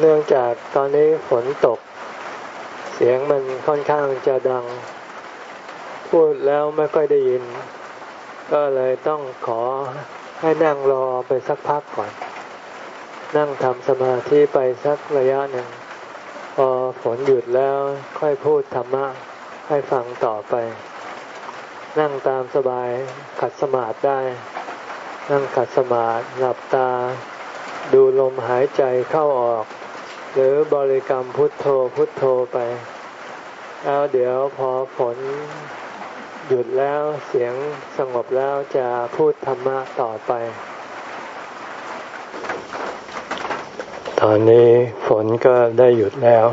เนื่องจากตอนนี้ฝนตก เสียงมันค่อนข้างจะดัง พูดแล้วไม่ค่อยได้ยิน ก็เลยต้องขอให้นั่งรอไปสักพักก่อน นั่งทำสมาธิไปสักระยะหนึ่ง พอฝนหยุดแล้วค่อยพูดธรรมะให้ฟังต่อไป นั่งตามสบายขัดสมาธิได้ นั่งขัดสมาธิหลับตา ดูลมหายใจเข้าออก หรือบริกรรมพุทโธพุทโธไปแล้วเดี๋ยวพอฝนหยุดแล้วเสียงสงบแล้วจะพูดธรรมะต่อไป ตอนนี้ฝนก็ได้หยุดแล้ว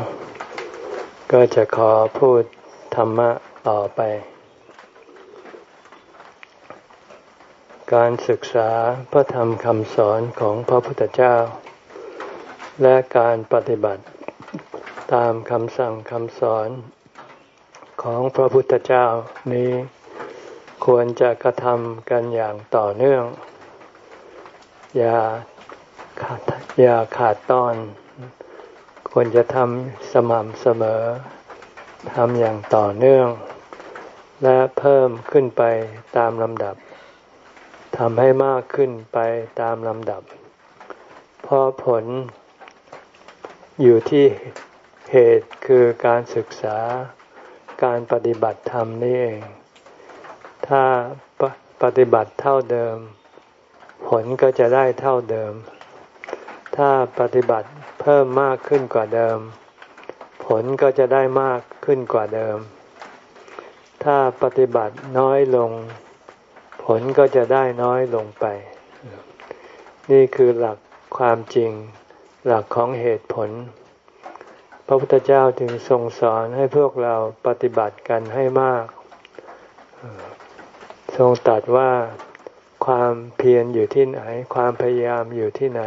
ก็จะขอพูดธรรมะต่อไป การศึกษาพระธรรมคำสอนของพระพุทธเจ้า และการปฏิบัติตามคำสั่งคำสอนของพระพุทธเจ้านี้ควรจะกระทำกันอย่างต่อเนื่อง อย่าขาดอย่าขาดตอน ควรจะทำสม่ำเสมอทำอย่างต่อเนื่อง และเพิ่มขึ้นไปตามลำดับ ทำให้มากขึ้นไปตามลำดับ เพราะผลอยู่ที่เหตุคือการศึกษาการปฏิบัติธรรมนี่เอง ถ้าปปฏิบัติเท่าเดิม ผลก็จะได้เท่าเดิม ถ้าปฏิบัติเพิ่มมากขึ้นกว่าเดิม ผลก็จะได้มากขึ้นกว่าเดิม ถ้าปฏิบัติน้อยลง ผลก็จะได้น้อยลงไป นี่คือหลักความจริง หลักของเหตุผล พระพุทธเจ้าจึงทรงสอนให้พวกเราปฏิบัติกันให้มาก ทรงตรัสว่าความเพียรอยู่ที่ไหน ความพยายามอยู่ที่ไหน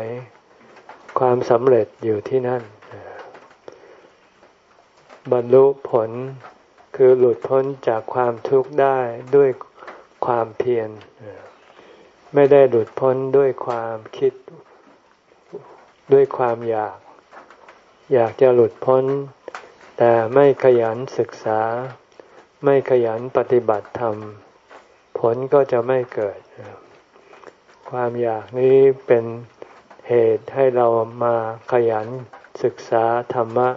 ความสำเร็จอยู่ที่นั่น บรรลุผลคือหลุดพ้นจากความทุกข์ได้ด้วย ความเพียรไม่ได้หลุดพ้นด้วยความคิดด้วยความอยาก อยากจะหลุดพ้น แต่ไม่ขยันศึกษา ไม่ขยันปฏิบัติธรรม ผลก็จะไม่เกิด ความอยากนี้เป็นเหตุให้เรามาขยันศึกษาธรรมะ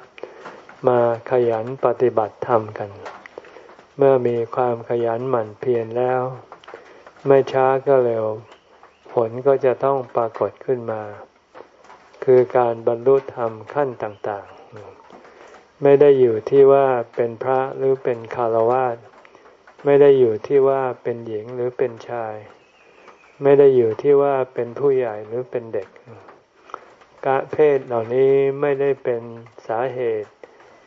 มาขยันปฏิบัติธรรมกัน เมื่อมีความขยันหมั่นเพียรแล้ว ไม่ช้าก็เร็ว ผลก็จะต้องปรากฏขึ้นมา คือการบรรลุธรรมขั้นต่างๆ ไม่ได้อยู่ที่ว่าเป็นพระหรือเป็นคารวาสไม่ได้อยู่ที่ว่าเป็นหญิงหรือเป็นชาย ไม่ได้อยู่ที่ว่าเป็นผู้ใหญ่หรือเป็นเด็กกะเพศเหล่านี้ไม่ได้เป็นสาเหตุ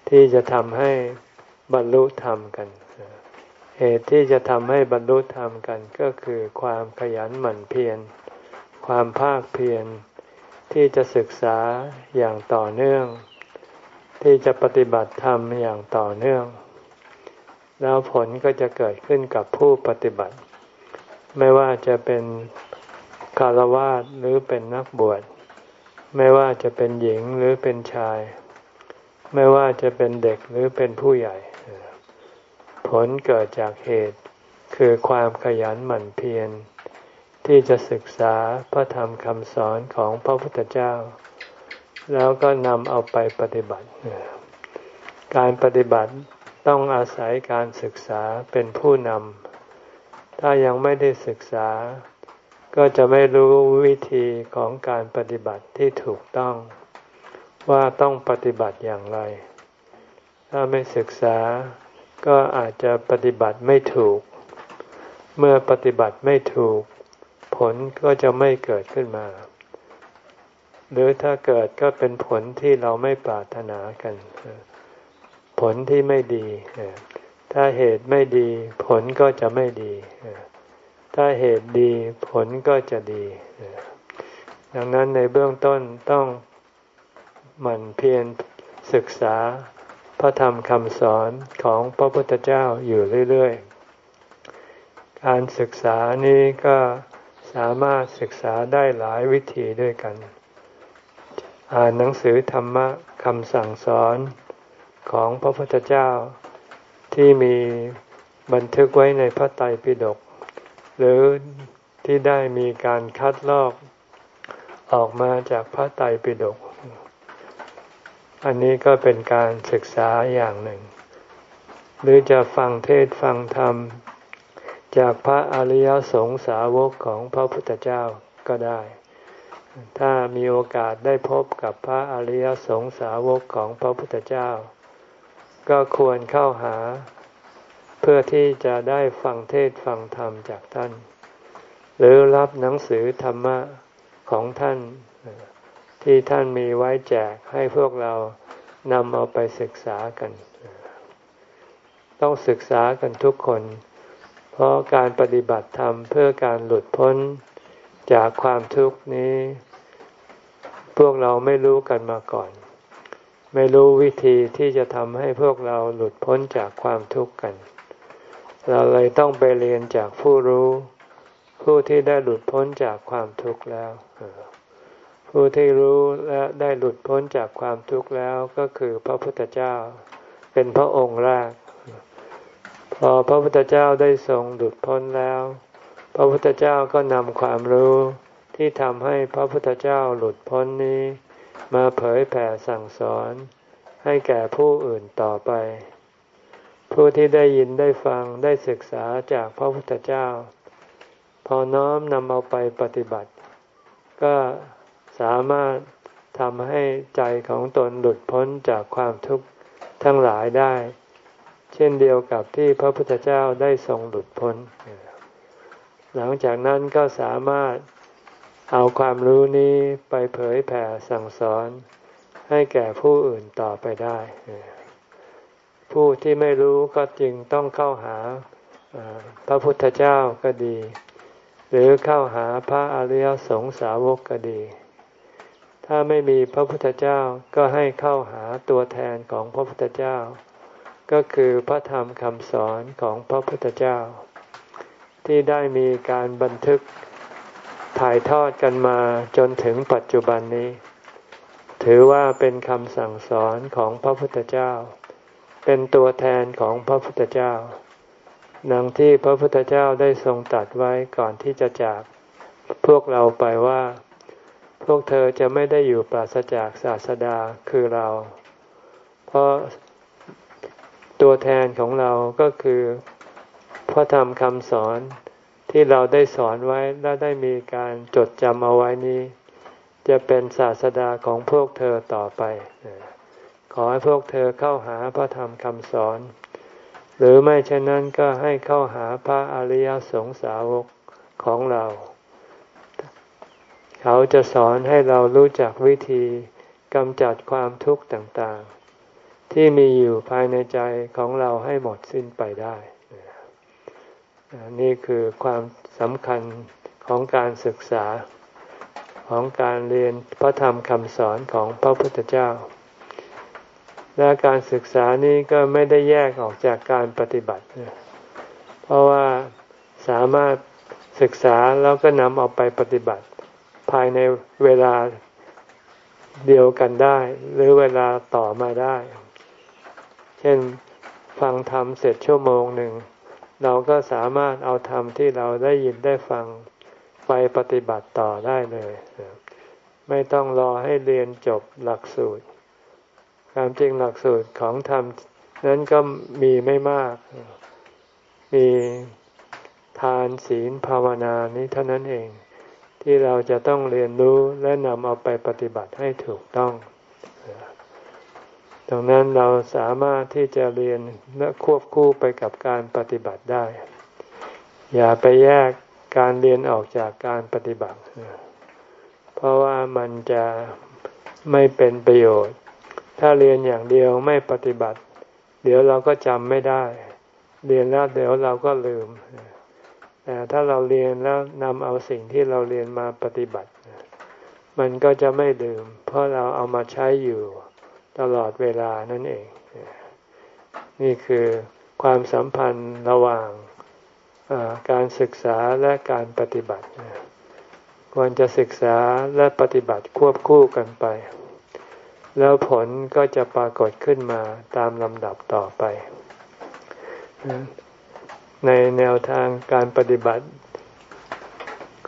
ที่จะทำให้บรรลุธรรมกัน เหตุที่จะทำให้บรรลุธรรมกันก็คือความขยันหมั่นเพียร ความภาคเพียรที่จะศึกษาอย่างต่อเนื่อง ที่จะปฏิบัติธรรมอย่างต่อเนื่อง แล้วผลก็จะเกิดขึ้นกับผู้ปฏิบัติ ไม่ว่าจะเป็นคารวาสหรือเป็นนักบวช ไม่ว่าจะเป็นหญิงหรือเป็นชาย ไม่ว่าจะเป็นเด็กหรือเป็นผู้ใหญ่ ผลเกิดจากเหตุ คือความขยันหมั่นเพียรที่จะศึกษาพระธรรมคำสอนของพระพุทธเจ้า แล้วก็นำเอาไปปฏิบัติ การปฏิบัติต้องอาศัยการศึกษาเป็นผู้นำ ถ้ายังไม่ได้ศึกษา ก็จะไม่รู้วิธีของการปฏิบัติที่ถูกต้อง ว่าต้องปฏิบัติอย่างไร ถ้าไม่ศึกษา ก็อาจจะปฏิบัติไม่ถูก เมื่อปฏิบัติไม่ถูก ผลก็จะไม่เกิดขึ้นมา หรือถ้าเกิดก็เป็นผลที่เราไม่ปรารถนากัน ผลที่ไม่ดี ถ้าเหตุไม่ดี ผลก็จะไม่ดี ถ้าเหตุดีผลก็จะดี ดังนั้นในเบื้องต้นต้องหมั่นเพียรศึกษา ระธรรมคำสอนของพระพุทธเจ้าอยู่เรื่อยๆ การศึกษานี้ก็สามารถศึกษาได้หลายวิธีด้วยกัน อ่านหนังสือธรรมะคำสั่งสอนของพระพุทธเจ้าที่มีบันทึกไว้ในพระไตรปิฎกหรือที่ได้มีการคัดลอกออกมาจากพระไตรปิฎก อันนี้ก็เป็นการศึกษาอย่างหนึ่ง หรือจะฟังเทศฟังธรรม จากพระอริยสงสาวกของพระพุทธเจ้าก็ได้ ถ้ามีโอกาสได้พบกับพระอริยสงสาวกของพระพุทธเจ้า ก็ควรเข้าหา เพื่อที่จะได้ฟังเทศฟังธรรมจากท่าน หรือรับหนังสือธรรมะของท่าน ที่ท่านมีไว้แจกให้พวกเรานำเอาไปศึกษากัน ต้องศึกษากันทุกคน เพราะการปฏิบัติธรรมเพื่อการหลุดพ้นจากความทุกข์นี้ พวกเราไม่รู้กันมาก่อน ไม่รู้วิธีที่จะทำให้พวกเราหลุดพ้นจากความทุกข์กัน เราเลยต้องไปเรียนจากผู้รู้ ผู้ที่ได้หลุดพ้นจากความทุกข์แล้ว ผู้ที่รู้และได้หลุดพ้นจากความทุกข์แล้วก็คือพระพุทธเจ้า เป็นพระองค์แรก พอพระพุทธเจ้าได้ทรงหลุดพ้นแล้ว พระพุทธเจ้าก็นำความรู้ที่ทำให้พระพุทธเจ้าหลุดพ้นนี้ มาเผยแผ่สั่งสอน ให้แก่ผู้อื่นต่อไป ผู้ที่ได้ยินได้ฟังได้ศึกษาจากพระพุทธเจ้า พอน้อมนำเอาไปปฏิบัติ ก็ สามารถทำให้ใจของตนหลุดพ้นจากความทุกข์ทั้งหลายได้ เช่นเดียวกับที่พระพุทธเจ้าได้ทรงหลุดพ้น หลังจากนั้นก็สามารถเอาความรู้นี้ไปเผยแผ่สั่งสอนให้แก่ผู้อื่นต่อไปได้ ผู้ที่ไม่รู้ก็จึงต้องเข้าหาพระพุทธเจ้าก็ดี หรือเข้าหาพระอริยสงสาวกก็ดี ถ้าไม่มีพระพุทธเจ้าก็ให้เข้าหาตัวแทนของพระพุทธเจ้า ก็คือพระธรรมคำสอนของพระพุทธเจ้า ที่ได้มีการบันทึกถ่ายทอดกันมาจนถึงปัจจุบันนี้ ถือว่าเป็นคำสั่งสอนของพระพุทธเจ้า เป็นตัวแทนของพระพุทธเจ้าดังที่พระพุทธเจ้าได้ทรงตัดไว้ก่อนที่จะจากพวกเราไปว่า พวกเธอจะไม่ได้อยู่ปราศจากศาสดาคือเรา เพราะตัวแทนของเราก็คือพระธรรมคำสอนที่เราได้สอนไว้และได้มีการจดจำเอาไว้นี้ จะเป็นศาสดาของพวกเธอต่อไป ขอให้พวกเธอเข้าหาพระธรรมคำสอน หรือไม่เช่นนั้นก็ให้เข้าหาพระอริยสงสาวกของเรา เขาจะสอนให้เรารู้จักวิธีกำจัดความทุกข์ต่างๆ ที่มีอยู่ภายในใจของเราให้หมดสิ้นไปได้ นี่คือความสำคัญของการศึกษาของการเรียนพระธรรมคำสอนของพระพุทธเจ้า และการศึกษานี้ก็ไม่ได้แยกออกจากการปฏิบัติ เพราะว่าสามารถศึกษาแล้วก็นำเอาไปปฏิบัติ ภายในเวลาเดียวกันได้ หรือเวลาต่อมาได้ เช่นฟังธรรมเสร็จชั่วโมงหนึ่ง เราก็สามารถเอาธรรมที่เราได้ยินได้ฟังไปปฏิบัติต่อได้เลย ไม่ต้องรอให้เรียนจบหลักสูตร ความจริงหลักสูตรของธรรมนั้นก็มีไม่มาก มีทานศีลภาวนานี้เท่านั้นเอง ที่เราจะต้องเรียนรู้และนำเอาไปปฏิบัติให้ถูกต้อง ดังนั้นเราสามารถที่จะเรียนและควบคู่ไปกับการปฏิบัติได้ อย่าไปแยกการเรียนออกจากการปฏิบัติ เพราะว่ามันจะไม่เป็นประโยชน์ ถ้าเรียนอย่างเดียวไม่ปฏิบัติ เดี๋ยวเราก็จำไม่ได้ เรียนแล้วเดี๋ยวเราก็ลืม แต่ถ้าเราเรียนแล้วนำเอาสิ่งที่เราเรียนมาปฏิบัติ มันก็จะไม่ลืม เพราะเราเอามาใช้อยู่ตลอดเวลานั่นเอง นี่คือความสัมพันธ์ระหว่างการศึกษาและการปฏิบัติ ควรจะศึกษาและปฏิบัติควบคู่กันไป แล้วผลก็จะปรากฏขึ้นมาตามลำดับต่อไป ในแนวทางการปฏิบัติ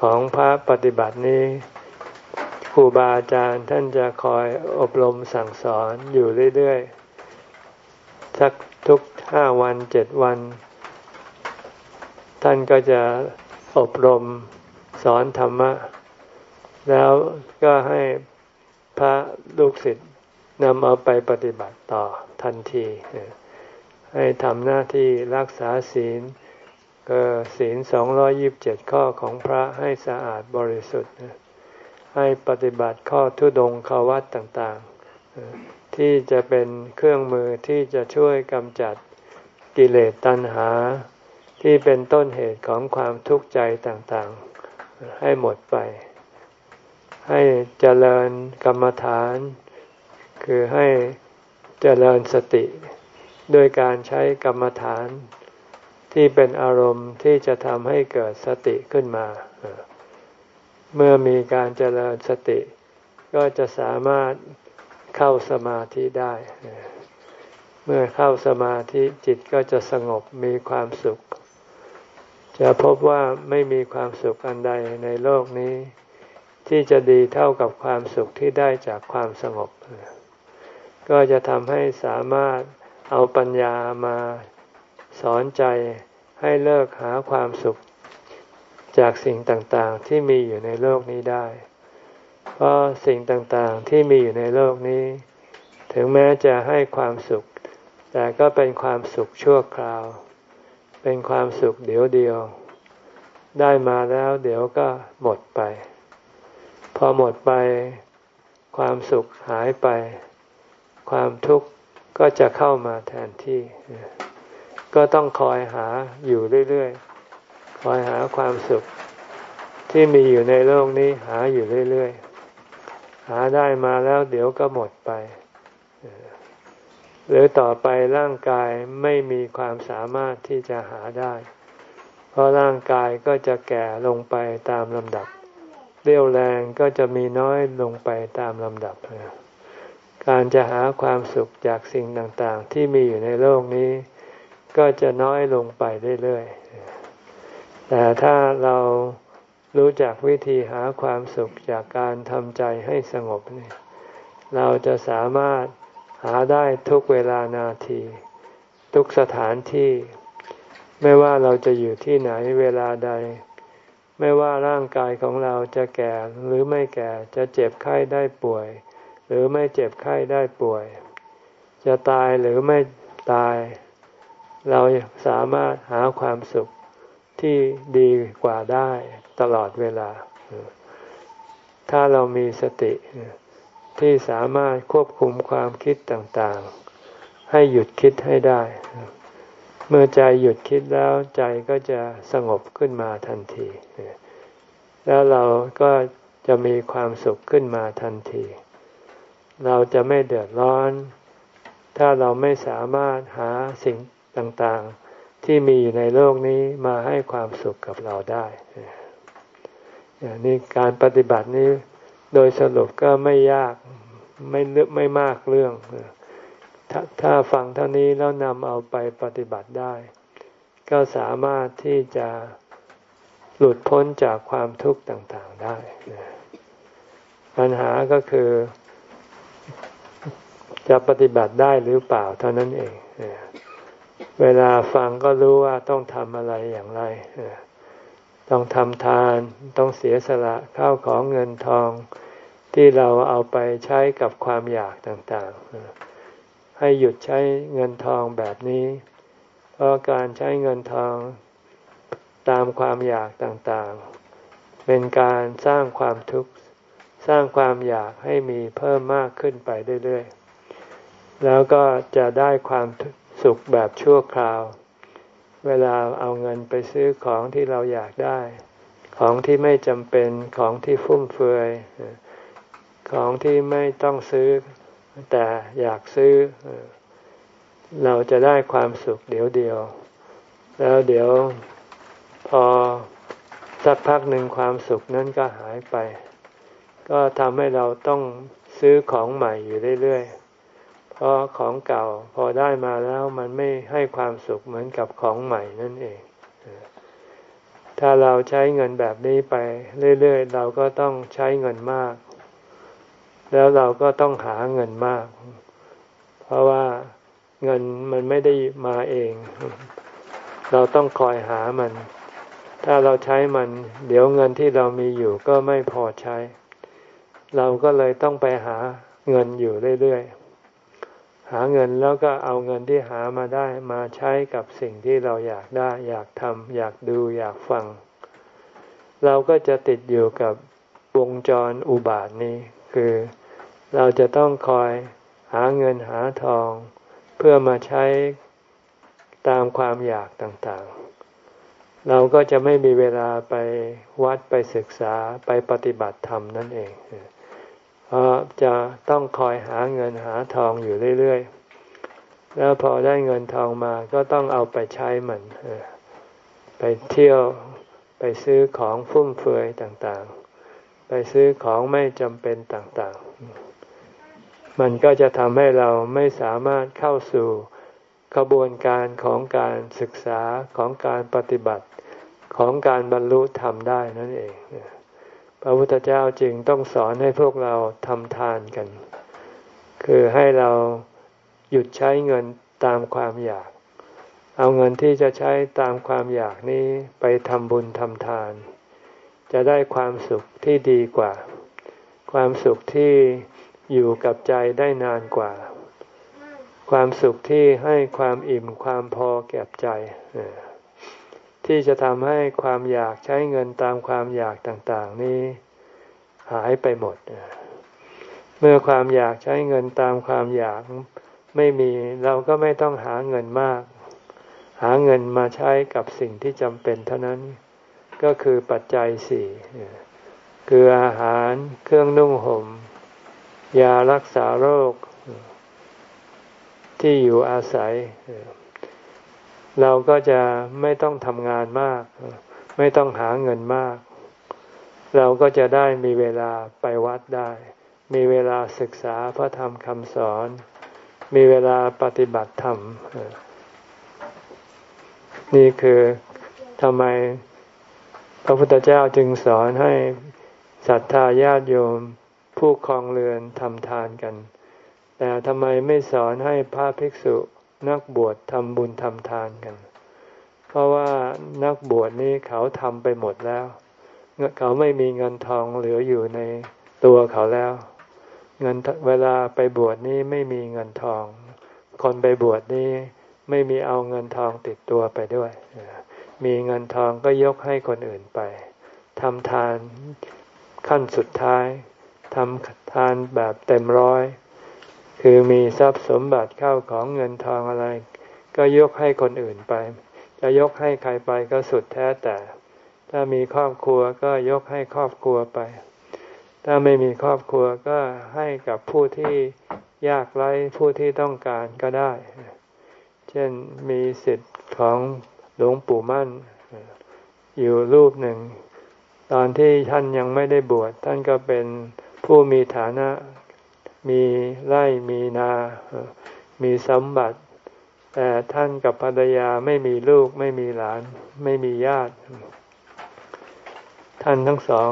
ของพระปฏิบัตินี้ครูบาอาจารย์ท่านจะคอยอบรมสั่งสอนอยู่เรื่อยๆสักทุกห้าวันเจ็ดวัน ท่านก็จะอบรมสอนธรรมะ แล้วก็ให้พระลูกศิษย์นำเอาไปปฏิบัติต่อทันที ให้ทำหน้าที่รักษาศีล ก็ศีลสองร้อยิบเจ็ดข้อของพระให้สะอาดบริสุทธิ์ ให้ปฏิบัติข้อทุดงควัตต่างๆ ที่จะเป็นเครื่องมือที่จะช่วยกำจัดกิเลสตัณหา ที่เป็นต้นเหตุของความทุกข์ใจต่างๆ ให้หมดไป ให้เจริญกรรมฐาน คือให้เจริญสติ โดยการใช้กรรมฐาน ที่เป็นอารมณ์ที่จะทำให้เกิดสติขึ้นมา เมื่อมีการเจริญสติ ก็จะสามารถเข้าสมาธิได้ เมื่อเข้าสมาธิจิตก็จะสงบมีความสุข จะพบว่าไม่มีความสุขอันใดในโลกนี้ ที่จะดีเท่ากับความสุขที่ได้จากความสงบ ก็จะทำให้สามารถเอาปัญญามา สอนใจให้เลิกหาความสุขจากสิ่งต่างๆที่มีอยู่ในโลกนี้ได้ เพราะสิ่งต่างๆที่มีอยู่ในโลกนี้ ถึงแม้จะให้ความสุข แต่ก็เป็นความสุขชั่วคราว เป็นความสุขเดียวเดียว ได้มาแล้วเดี๋ยวก็หมดไป พอหมดไป ความสุขหายไป ความทุกข์ก็จะเข้ามาแทนที่ ก็ต้องคอยหาอยู่เรื่อยๆ คอยหาความสุขที่มีอยู่ในโลกนี้หาอยู่เรื่อยๆ หาได้มาแล้วเดี๋ยวก็หมดไป หรือต่อไปร่างกายไม่มีความสามารถที่จะหาได้ เพราะร่างกายก็จะแก่ลงไปตามลำดับ เรี่ยวแรงก็จะมีน้อยลงไปตามลำดับ การจะหาความสุขจากสิ่งต่างๆ ที่มีอยู่ในโลกนี้ ก็จะน้อยลงไปเรื่อยๆ แต่ถ้าเรารู้จักวิธีหาความสุขจากการทำใจให้สงบนี่เราจะสามารถหาได้ทุกเวลานาที ทุกสถานที่ ไม่ว่าเราจะอยู่ที่ไหนเวลาใด ไม่ว่าร่างกายของเราจะแก่หรือไม่แก่จะเจ็บไข้ได้ป่วย หรือไม่เจ็บไข้ได้ป่วย จะตายหรือไม่ตาย เราสามารถหาความสุขที่ดีกว่าได้ตลอดเวลา ถ้าเรามีสติที่สามารถควบคุมความคิดต่างๆ ให้หยุดคิดให้ได้ เมื่อใจหยุดคิดแล้วใจก็จะสงบขึ้นมาทันที แล้วเราก็จะมีความสุขขึ้นมาทันที เราจะไม่เดือดร้อน ถ้าเราไม่สามารถหาสิ่ง ต่างๆ ที่มีอยู่ในโลกนี้มาให้ความสุขกับเราได้นี่การปฏิบัตินี้โดยสรุปก็ไม่ยากไม่ลึกไม่มากเรื่องถถ้าฟังเท่านี้แล้วนำเอาไปปฏิบัติได้ ก็สามารถที่จะหลุดพ้นจากความทุกข์ต่างๆได้ ปัญหาก็คือ จะปฏิบัติได้หรือเปล่าเท่านั้นเอง เวลาฟังก็รู้ว่าต้องทำอะไรอย่างไร ต้องทำทาน ต้องเสียสละข้าวของเงินทอง ที่เราเอาไปใช้กับความอยากต่างๆ ให้หยุดใช้เงินทองแบบนี้ เพราะการใช้เงินทองตามความอยากต่างๆ เป็นการสร้างความทุกข์ สร้างความอยากให้มีเพิ่มมากขึ้นไปเรื่อยๆ แล้วก็จะได้ความ สุขแบบชั่วคราว เวลาเอาเงินไปซื้อของที่เราอยากได้ ของที่ไม่จำเป็นของที่ฟุ่มเฟือยของที่ไม่ต้องซื้อ แต่อยากซื้อ เราจะได้ความสุขเดี๋ยวเดียว แล้วเดี๋ยวพอสักพักหนึ่งความสุขนั้นก็หายไป ก็ทำให้เราต้องซื้อของใหม่อยู่เรื่อยๆ เพราะของเก่าพอได้มาแล้วมันไม่ให้ความสุขเหมือนกับของใหม่นั่นเอง ถ้าเราใช้เงินแบบนี้ไปเรื่อยๆ เราก็ต้องใช้เงินมาก แล้วเราก็ต้องหาเงินมาก เพราะว่าเงินมันไม่ได้มาเอง เราต้องคอยหามัน ถ้าเราใช้มัน เดี๋ยวเงินที่เรามีอยู่ก็ไม่พอใช้ เราก็เลยต้องไปหาเงินอยู่เรื่อยๆ หาเงินแล้วก็เอาเงินที่หามาได้มาใช้กับสิ่งที่เราอยากได้ อยากทำอยากดูอยากฟัง เราก็จะติดอยู่กับวงจรอุบาทนี้ คือเราจะต้องคอยหาเงินหาทอง เพื่อมาใช้ตามความอยากต่างๆ เราก็จะไม่มีเวลาไปวัดไปศึกษาไปปฏิบัติธรรมนั่นเอง เพราะจะต้องคอยหาเงินหาทองอยู่เรื่อยๆ แล้วพอได้เงินทองมาก็ต้องเอาไปใช้มัน ไปเที่ยวไปซื้อของฟุ่มเฟือยต่างๆ ไปซื้อของไม่จำเป็นต่างๆ มันก็จะทำให้เราไม่สามารถเข้าสู่กระบวนการของการศึกษาของการปฏิบัติของการบรรลุธรรมได้นั่นเอง ระพุทธเจ้าจึงต้องสอนให้พวกเราทำทานกัน คือให้เราหยุดใช้เงินตามความอยาก เอาเงินที่จะใช้ตามความอยากนี้ไปทำบุญทำทาน จะได้ความสุขที่ดีกว่า ความสุขที่อยู่กับใจได้นานกว่า ความสุขที่ให้ความอิ่มความพอแก่ใจ ที่จะทำให้ความอยากใช้เงินตามความอยากต่างๆ นี้หายไปหมด เมื่อความอยากใช้เงินตามความอยากไม่มีเราก็ไม่ต้องหาเงินมาก หาเงินมาใช้กับสิ่งที่จำเป็นเท่านั้นก็คือปัจจัยสี่คืออาหารเครื่องนุ่งหม่มยารักษาโรค ที่อยู่อาศัย เราก็จะไม่ต้องทำงานมาก ไม่ต้องหาเงินมาก เราก็จะได้มีเวลาไปวัดได้ มีเวลาศึกษาพระธรรมคำสอน มีเวลาปฏิบัติธรรม นี่คือทำไมพระพุทธเจ้าจึงสอนให้ศรัทธาญาติโยมผู้คลองเรือนทำทานกัน แต่ทำไมไม่สอนให้พระภิกษุ นักบวชทำบุญทำทานกัน เพราะว่านักบวชนี้เขาทำไปหมดแล้ว เขาไม่มีเงินทองเหลืออยู่ในตัวเขาแล้ว เงินเวลาไปบวชนี้ไม่มีเงินทอง คนไปบวชนี้ไม่มีเอาเงินทองติดตัวไปด้วย มีเงินทองก็ยกให้คนอื่นไปทำทานขั้นสุดท้ายทำทานแบบเต็มร้อย คือมีทรัพย์สมบัติเข้าของเงินทองอะไร ก็ยกให้คนอื่นไป จะยกให้ใครไปก็สุดแท้แต่ ถ้ามีครอบครัวก็ยกให้ครอบครัวไป ถ้าไม่มีครอบครัวก็ให้กับผู้ที่ยากไร้ผู้ที่ต้องการก็ได้ เช่นมีสิทธิ์ของหลวงปู่มั่น อยู่รูปหนึ่ง ตอนที่ท่านยังไม่ได้บวชท่านก็เป็นผู้มีฐานะ มีไร่มีนา มีสมบัติ แต่ท่านกับภรรยาไม่มีลูกไม่มีหลาน ไม่มีญาติ ท่านทั้งสอง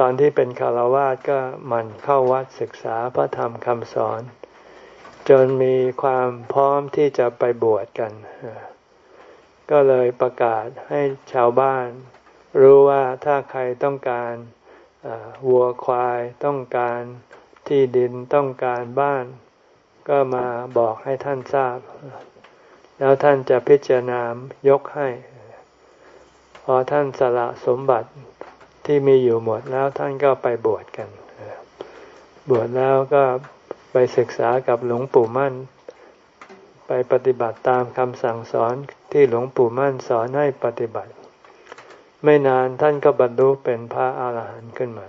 ตอนที่เป็นคารวาสก็มันเข้าวัดศึกษาพระธรรมคำสอน จนมีความพร้อมที่จะไปบวชกัน ก็เลยประกาศให้ชาวบ้าน รู้ว่าถ้าใครต้องการวัวควายต้องการ ที่ดินต้องการบ้าน ก็มาบอกให้ท่านทราบ แล้วท่านจะพิจารณายกให้ พอท่านสละสมบัติที่มีอยู่หมดแล้วท่านก็ไปบวชกัน บวชแล้วก็ไปศึกษากับหลวงปู่มั่น ไปปฏิบัติตามคำสั่งสอนที่หลวงปู่มั่นสอนให้ปฏิบัติ ไม่นานท่านก็บรรลุเป็นพระอาหารหันต์ขึ้นมา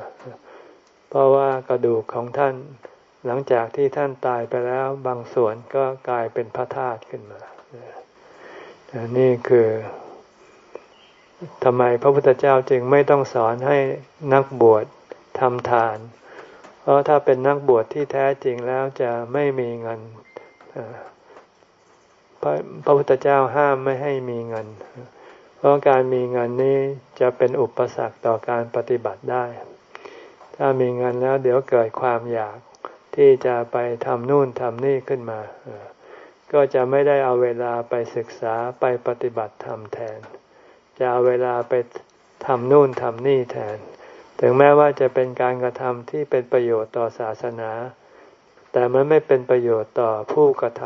เพราะว่ากระดูกของท่าน หลังจากที่ท่านตายไปแล้วบางส่วนก็กลายเป็นพระธาตุขึ้นมานี่คือทำไมพระพุทธเจ้าจึงไม่ต้องสอนให้นักบวชทำทาน เพราะถ้าเป็นนักบวชที่แท้จริงแล้วจะไม่มีเงินพระพระพุทธเจ้าห้ามไม่ให้มีเงิน เพราะการมีเงินนี้จะเป็นอุปสรรคต่อการปฏิบัติได้ ถ้ามีเงินแล้วเดี๋ยวเกิดความอยากที่จะไปทำนู่นทำนี่ขึ้นมา ก็จะไม่ได้เอาเวลาไปศึกษาไปปฏิบัติธรรมแทน จะเอาเวลาไปทำนู่นทำนี่แทน ถึงแม้ว่าจะเป็นการกระทำที่เป็นประโยชน์ต่อศาสนา แต่มันไม่เป็นประโยชน์ต่อผู้กระท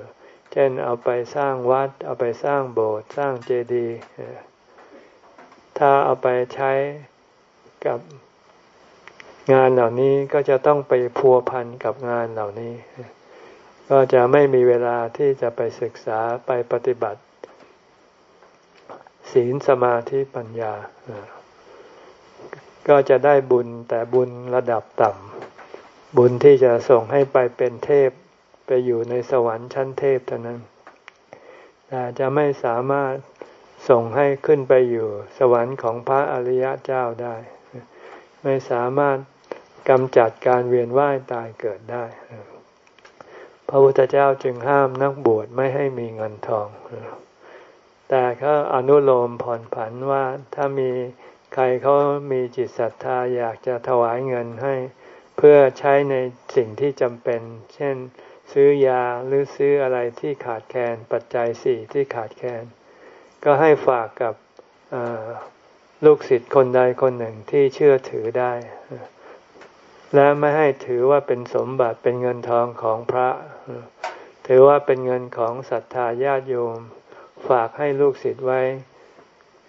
ำเช่นเอาไปสร้างวัด เอาไปสร้างโบสถ์สร้างเจดีย์ถ้าเอาไปใช้กับ งานเหล่านี้ก็จะต้องไปพัวพันกับงานเหล่านี้ ก็จะไม่มีเวลาที่จะไปศึกษาไปปฏิบัติ ศีลสมาธิปัญญา ก็จะได้บุญแต่บุญระดับต่ำบุญที่จะส่งให้ไปเป็นเทพไปอยู่ในสวรรค์ชั้นเทพเท่านั้นแต่จะไม่สามารถส่งให้ขึ้นไปอยู่สวรรค์ของพระอริยะเจ้าได้ ไม่สามารถ กำจัดการเวียนว่ายตายเกิดได้ พระพุทธเจ้าจึงห้ามนักบวชไม่ให้มีเงินทอง แต่เขาอนุโลมผ่อนผันว่าถ้ามีใครเขามีจิตศรัทธาอยากจะถวายเงินให้ เพื่อใช้ในสิ่งที่จำเป็น เช่น ซื้อยาหรือซื้ออะไรที่ขาดแคลนปัจจัยสี่ที่ขาดแคลนก็ให้ฝากกับลูกศิษย์คนใดคนหนึ่งที่เชื่อถือได้ และไม่ให้ถือว่าเป็นสมบัติเป็นเงินทองของพระ ถือว่าเป็นเงินของศรัทธาญาติโยม ฝากให้ลูกศิษย์ไว้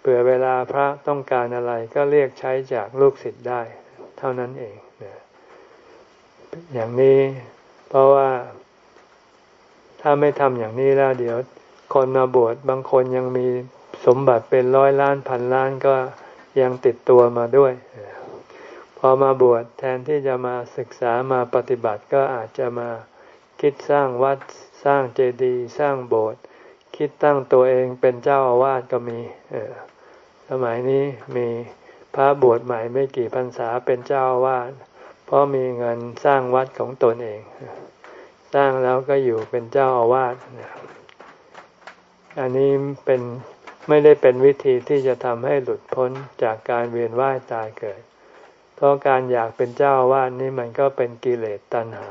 เผื่อเวลาพระต้องการอะไรก็เรียกใช้จากลูกศิษย์ได้ เท่านั้นเองอย่างนี้เพราะว่า ถ้าไม่ทำอย่างนี้แล้วเดี๋ยว คนมาบวชบางคนยังมีสมบัติเป็นร้อยล้านพันล้านก็ยังติดตัวมาด้วย พอมาบวชแทนที่จะมาศึกษามาปฏิบัติก็อาจจะมาคิดสร้างวัดสร้างเจดีย์สร้างโบสถ์คิดตั้งตัวเองเป็นเจ้าอาวาสก็มีสมัยนี้มีพระบวชใหม่ไม่กี่พรรษาเป็นเจ้าอาวาสเพราะมีเงินสร้างวัดของตนเอง สร้างแล้วก็อยู่เป็นเจ้าอาวาสอันนี้เป็นไม่ได้เป็นวิธีที่จะทำให้หลุดพ้นจากการเวียนว่ายตายเกิด ราะการอยากเป็นเจ้าวาดนี่มันก็เป็นกิเลสตัณหา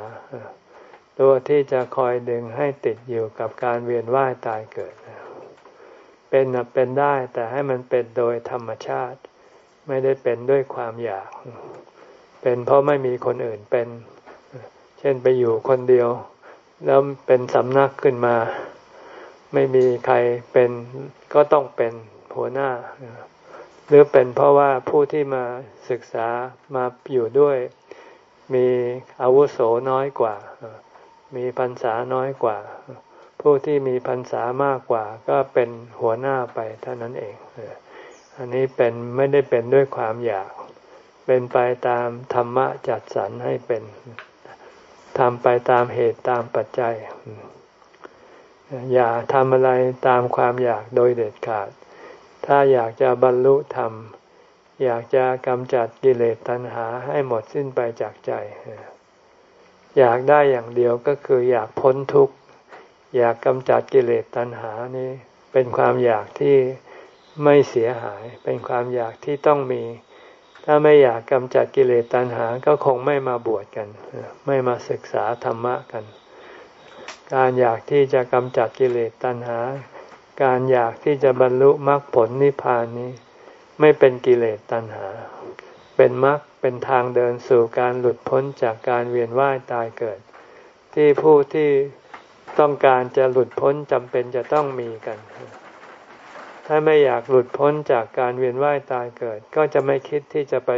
ตัวที่จะคอยดึงให้ติดอยู่กับการเวียนว่ายตายเกิด เป็นเป็นได้แต่ให้มันเป็นโดยธรรมชาติ ไม่ได้เป็นด้วยความอยาก เป็นเพราะไม่มีคนอื่นเป็น เช่นไปอยู่คนเดียว แล้วเป็นสำนักขึ้นมา ไม่มีใครเป็นก็ต้องเป็นหัวหน้า หรือเป็นเพราะว่าผู้ที่มาศึกษามาอยู่ด้วย มีอาวุโสน้อยกว่า มีพรรษาน้อยกว่า ผู้ที่มีพรรษามากกว่า ก็เป็นหัวหน้าไปเท่านั้นเอง อันนี้เป็นไม่ได้เป็นด้วยความอยาก เป็นไปตามธรรมะจัดสรรให้เป็นทำไปตามเหตุตามปัจจัย อย่าทำอะไรตามความอยากโดยเด็ดขาด ถ้าอยากจะบรรลุธรรม อยากจะกำจัดกิเลสตัณหาให้หมดสิ้นไปจากใจ อยากได้อย่างเดียวก็คืออยากพ้นทุกข์ อยากกำจัดกิเลสตัณหานี้ เป็นความอยากที่ไม่เสียหาย เป็นความอยากที่ต้องมี ถ้าไม่อยากกำจัดกิเลสตัณหา ก็คงไม่มาบวชกัน ไม่มาศึกษาธรรมะกัน การอยากที่จะกำจัดกิเลสตัณหา การอยากที่จะบรรลุมรรคผลนิพพานนี้ ไม่เป็นกิเลสตัณหา เป็นมรรคเป็นทางเดินสู่การหลุดพ้นจากการเวียนว่ายตายเกิด ที่ผู้ที่ต้องการจะหลุดพ้นจำเป็นจะต้องมีกัน ถ้าไม่อยากหลุดพ้นจากการเวียนว่ายตายเกิด ก็จะไม่คิดที่จะไป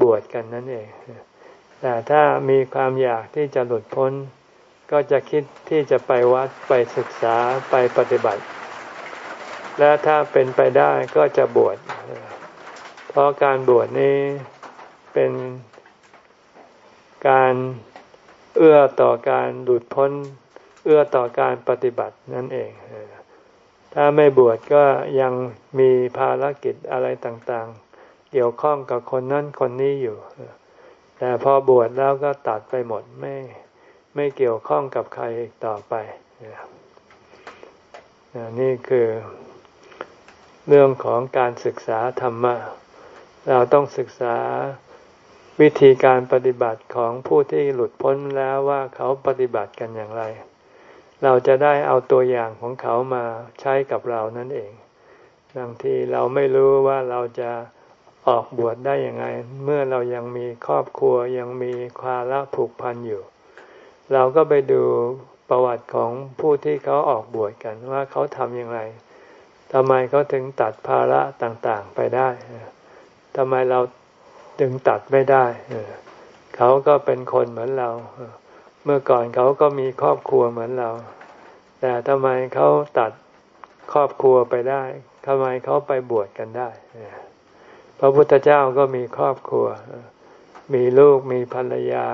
บวชกันนั่นเอง แต่ถ้ามีความอยากที่จะหลุดพ้น ก็จะคิดที่จะไปวัดไปศึกษาไปปฏิบัติ และถ้าเป็นไปได้ก็จะบวช เพราะการบวชนี้เป็นการเอื้อต่อการหลุดพ้น เอื้อต่อการปฏิบัตินั่นเอง ถ้าไม่บวชก็ยังมีภารกิจอะไรต่างๆ เกี่ยวข้องกับคนนั้นคนนี้อยู่ แต่พอบวชแล้วก็ตัดไปหมดไม่ไม่เกี่ยวข้องกับใครอีกต่อไปนี่คือ เรื่องของการศึกษาธรรมะ เราต้องศึกษาวิธีการปฏิบัติของผู้ที่หลุดพ้นแล้วว่าเขาปฏิบัติกันอย่างไร เราจะได้เอาตัวอย่างของเขามาใช้กับเรานั่นเองบางทีเราไม่รู้ว่าเราจะออกบวชได้ยังไง เมื่อเรายังมีครอบครัวยังมีความละผูกพันอยู่ เราก็ไปดูประวัติของผู้ที่เขาออกบวชกันว่าเขาทำอย่างไร ทำไมเขาถึงตัดภาระต่างๆไปได้ทำไมเราถึงตัดไม่ได้เขาก็เป็นคนเหมือนเรา เมื่อก่อนเขาก็มีครอบครัวเหมือนเรา แต่ทำไมเขาตัดครอบครัวไปได้ทำไมเขาไปบวชกันได้พระพุทธเจ้าก็มีครอบครัว มีลูกมีภรรยา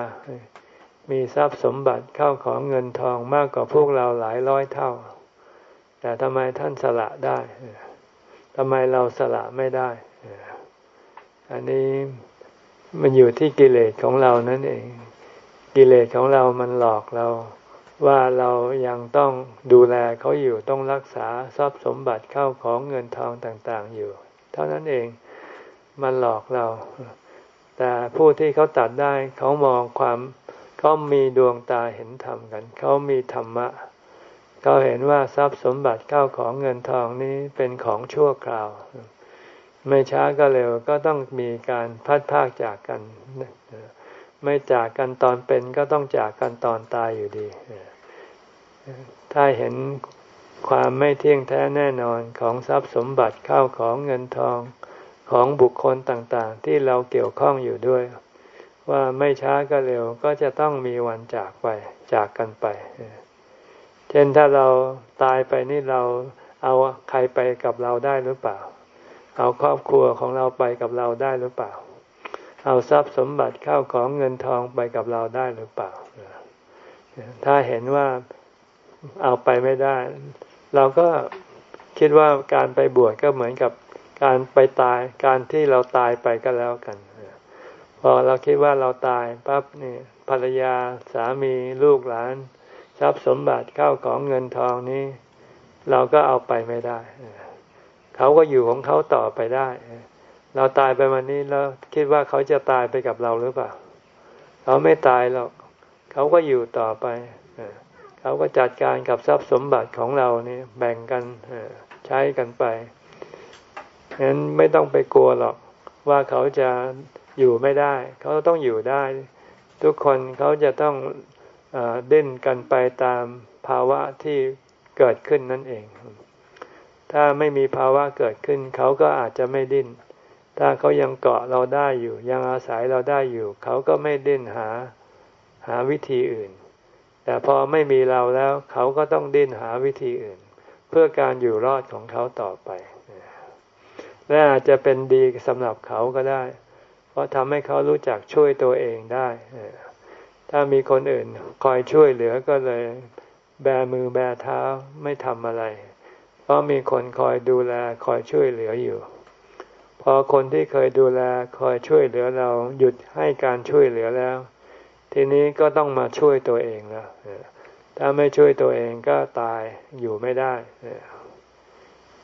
มีทรัพย์สมบัติเข้าของเงินทองมากกว่าพวกเราหลายร้อยเท่า แต่ทำไมท่านสละได้ทำไมเราสละไม่ได้ อันนี้มันอยู่ที่กิเลสของเรานั่นเอง กิเลสของเรามันหลอกเราว่าเรายังต้องดูแลเขาอยู่ต้องรักษาทรัพย์สมบัติเข้าของเงินทองต่าง ๆ อยู่ เท่านั้นเองมันหลอกเรา แต่ผู้ที่เขาตัดได้เขามองความเขามีดวงตาเห็นธรรมกัน เขามีธรรมะ เขาเห็นว่าทรัพย์สมบัติเข้าของเงินทองนี้เป็นของชั่วคราว ไม่ช้าก็เร็วก็ต้องมีการพัดพากจากกัน ไม่จากกันตอนเป็นก็ต้องจากกันตอนตายอยู่ดี ถ้าเห็นความไม่เที่ยงแท้แน่นอนของทรัพย์สมบัติเข้าของเงินทองของบุคคลต่างๆ ที่เราเกี่ยวข้องอยู่ด้วย ว่าไม่ช้าก็เร็วก็จะต้องมีวันจากไปจากกันไปเเช่นถ้าเราตายไปนี่เราเอาใครไปกับเราได้หรือเปล่า เอาครอบครัวของเราไปกับเราได้หรือเปล่า เอาทรัพย์สมบัติเข้าของเงินทองไปกับเราได้หรือเปล่า ถ้าเห็นว่าเอาไปไม่ได้ เราก็คิดว่าการไปบวชก็เหมือนกับการไปตายการที่เราตายไปก็แล้วกันพอเราคิดว่าเราตายปั๊บนี่ภรรยาสามีลูกหลาน ทรัพย์สมบัติเข้าของเงินทองนี้ เราก็เอาไปไม่ได้ เขาก็อยู่ของเขาต่อไปได้ เราตายไปวันนี้แล้วคิดว่าเขาจะตายไปกับเราหรือเปล่า เขาไม่ตายหรอก เขาก็อยู่ต่อไป เขาก็จัดการกับทรัพย์สมบัติของเรานี่แบ่งกันใช้กันไปฉะนั้นไม่ต้องไปกลัวหรอกว่าเขาจะอยู่ไม่ได้ เขาต้องอยู่ได้ ทุกคนเขาจะต้อง เด่นกันไปตามภาวะที่เกิดขึ้นนั่นเอง ถ้าไม่มีภาวะเกิดขึ้น เขาก็อาจจะไม่ดิ้น ถ้าเขายังเกาะเราได้อยู่ ยังอาศัยเราได้อยู่ เขาก็ไม่ดิ้นหาหาวิธีอื่น แต่พอไม่มีเราแล้ว เขาก็ต้องดิ้นหาวิธีอื่น เพื่อการอยู่รอดของเขาต่อไป และอาจจะเป็นดีสำหรับเขาก็ได้ เพราะทำให้เขารู้จักช่วยตัวเองได้ ถ้ามีคนอื่นคอยช่วยเหลือก็เลย แบมือแบเท้าไม่ทำอะไร เพราะมีคนคอยดูแลคอยช่วยเหลืออยู่ พอคนที่เคยดูแลคอยช่วยเหลือเราหยุดให้การช่วยเหลือแล้ว ทีนี้ก็ต้องมาช่วยตัวเองแล้วถ้าไม่ช่วยตัวเองก็ตายอยู่ไม่ได้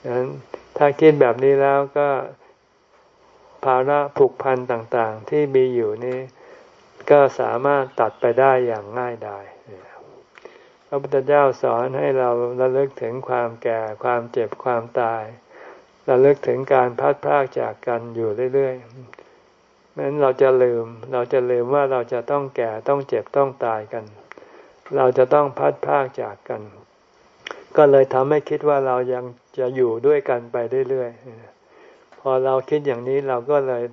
ดังนั้นถ้าคิดแบบนี้แล้วก็ภาระผูกพันต่างๆ ที่มีอยู่นี้ ก็สามารถตัดไปได้อย่างง่ายดายพระพุทธเจ้าสอนให้เราระลึกถึงความแก่ความเจ็บความตายระลึกถึงการพัดพรากจากกันอยู่เรื่อยๆนั้นเราจะลืม เราจะลืมว่าเราจะต้องแก่ต้องเจ็บต้องตายกัน เราจะต้องพัดพรากจากกัน ก็เลยทำให้คิดว่าเรายังจะอยู่ด้วยกันไปเรื่อยๆพอเราคิดอย่างนี้เราก็เลย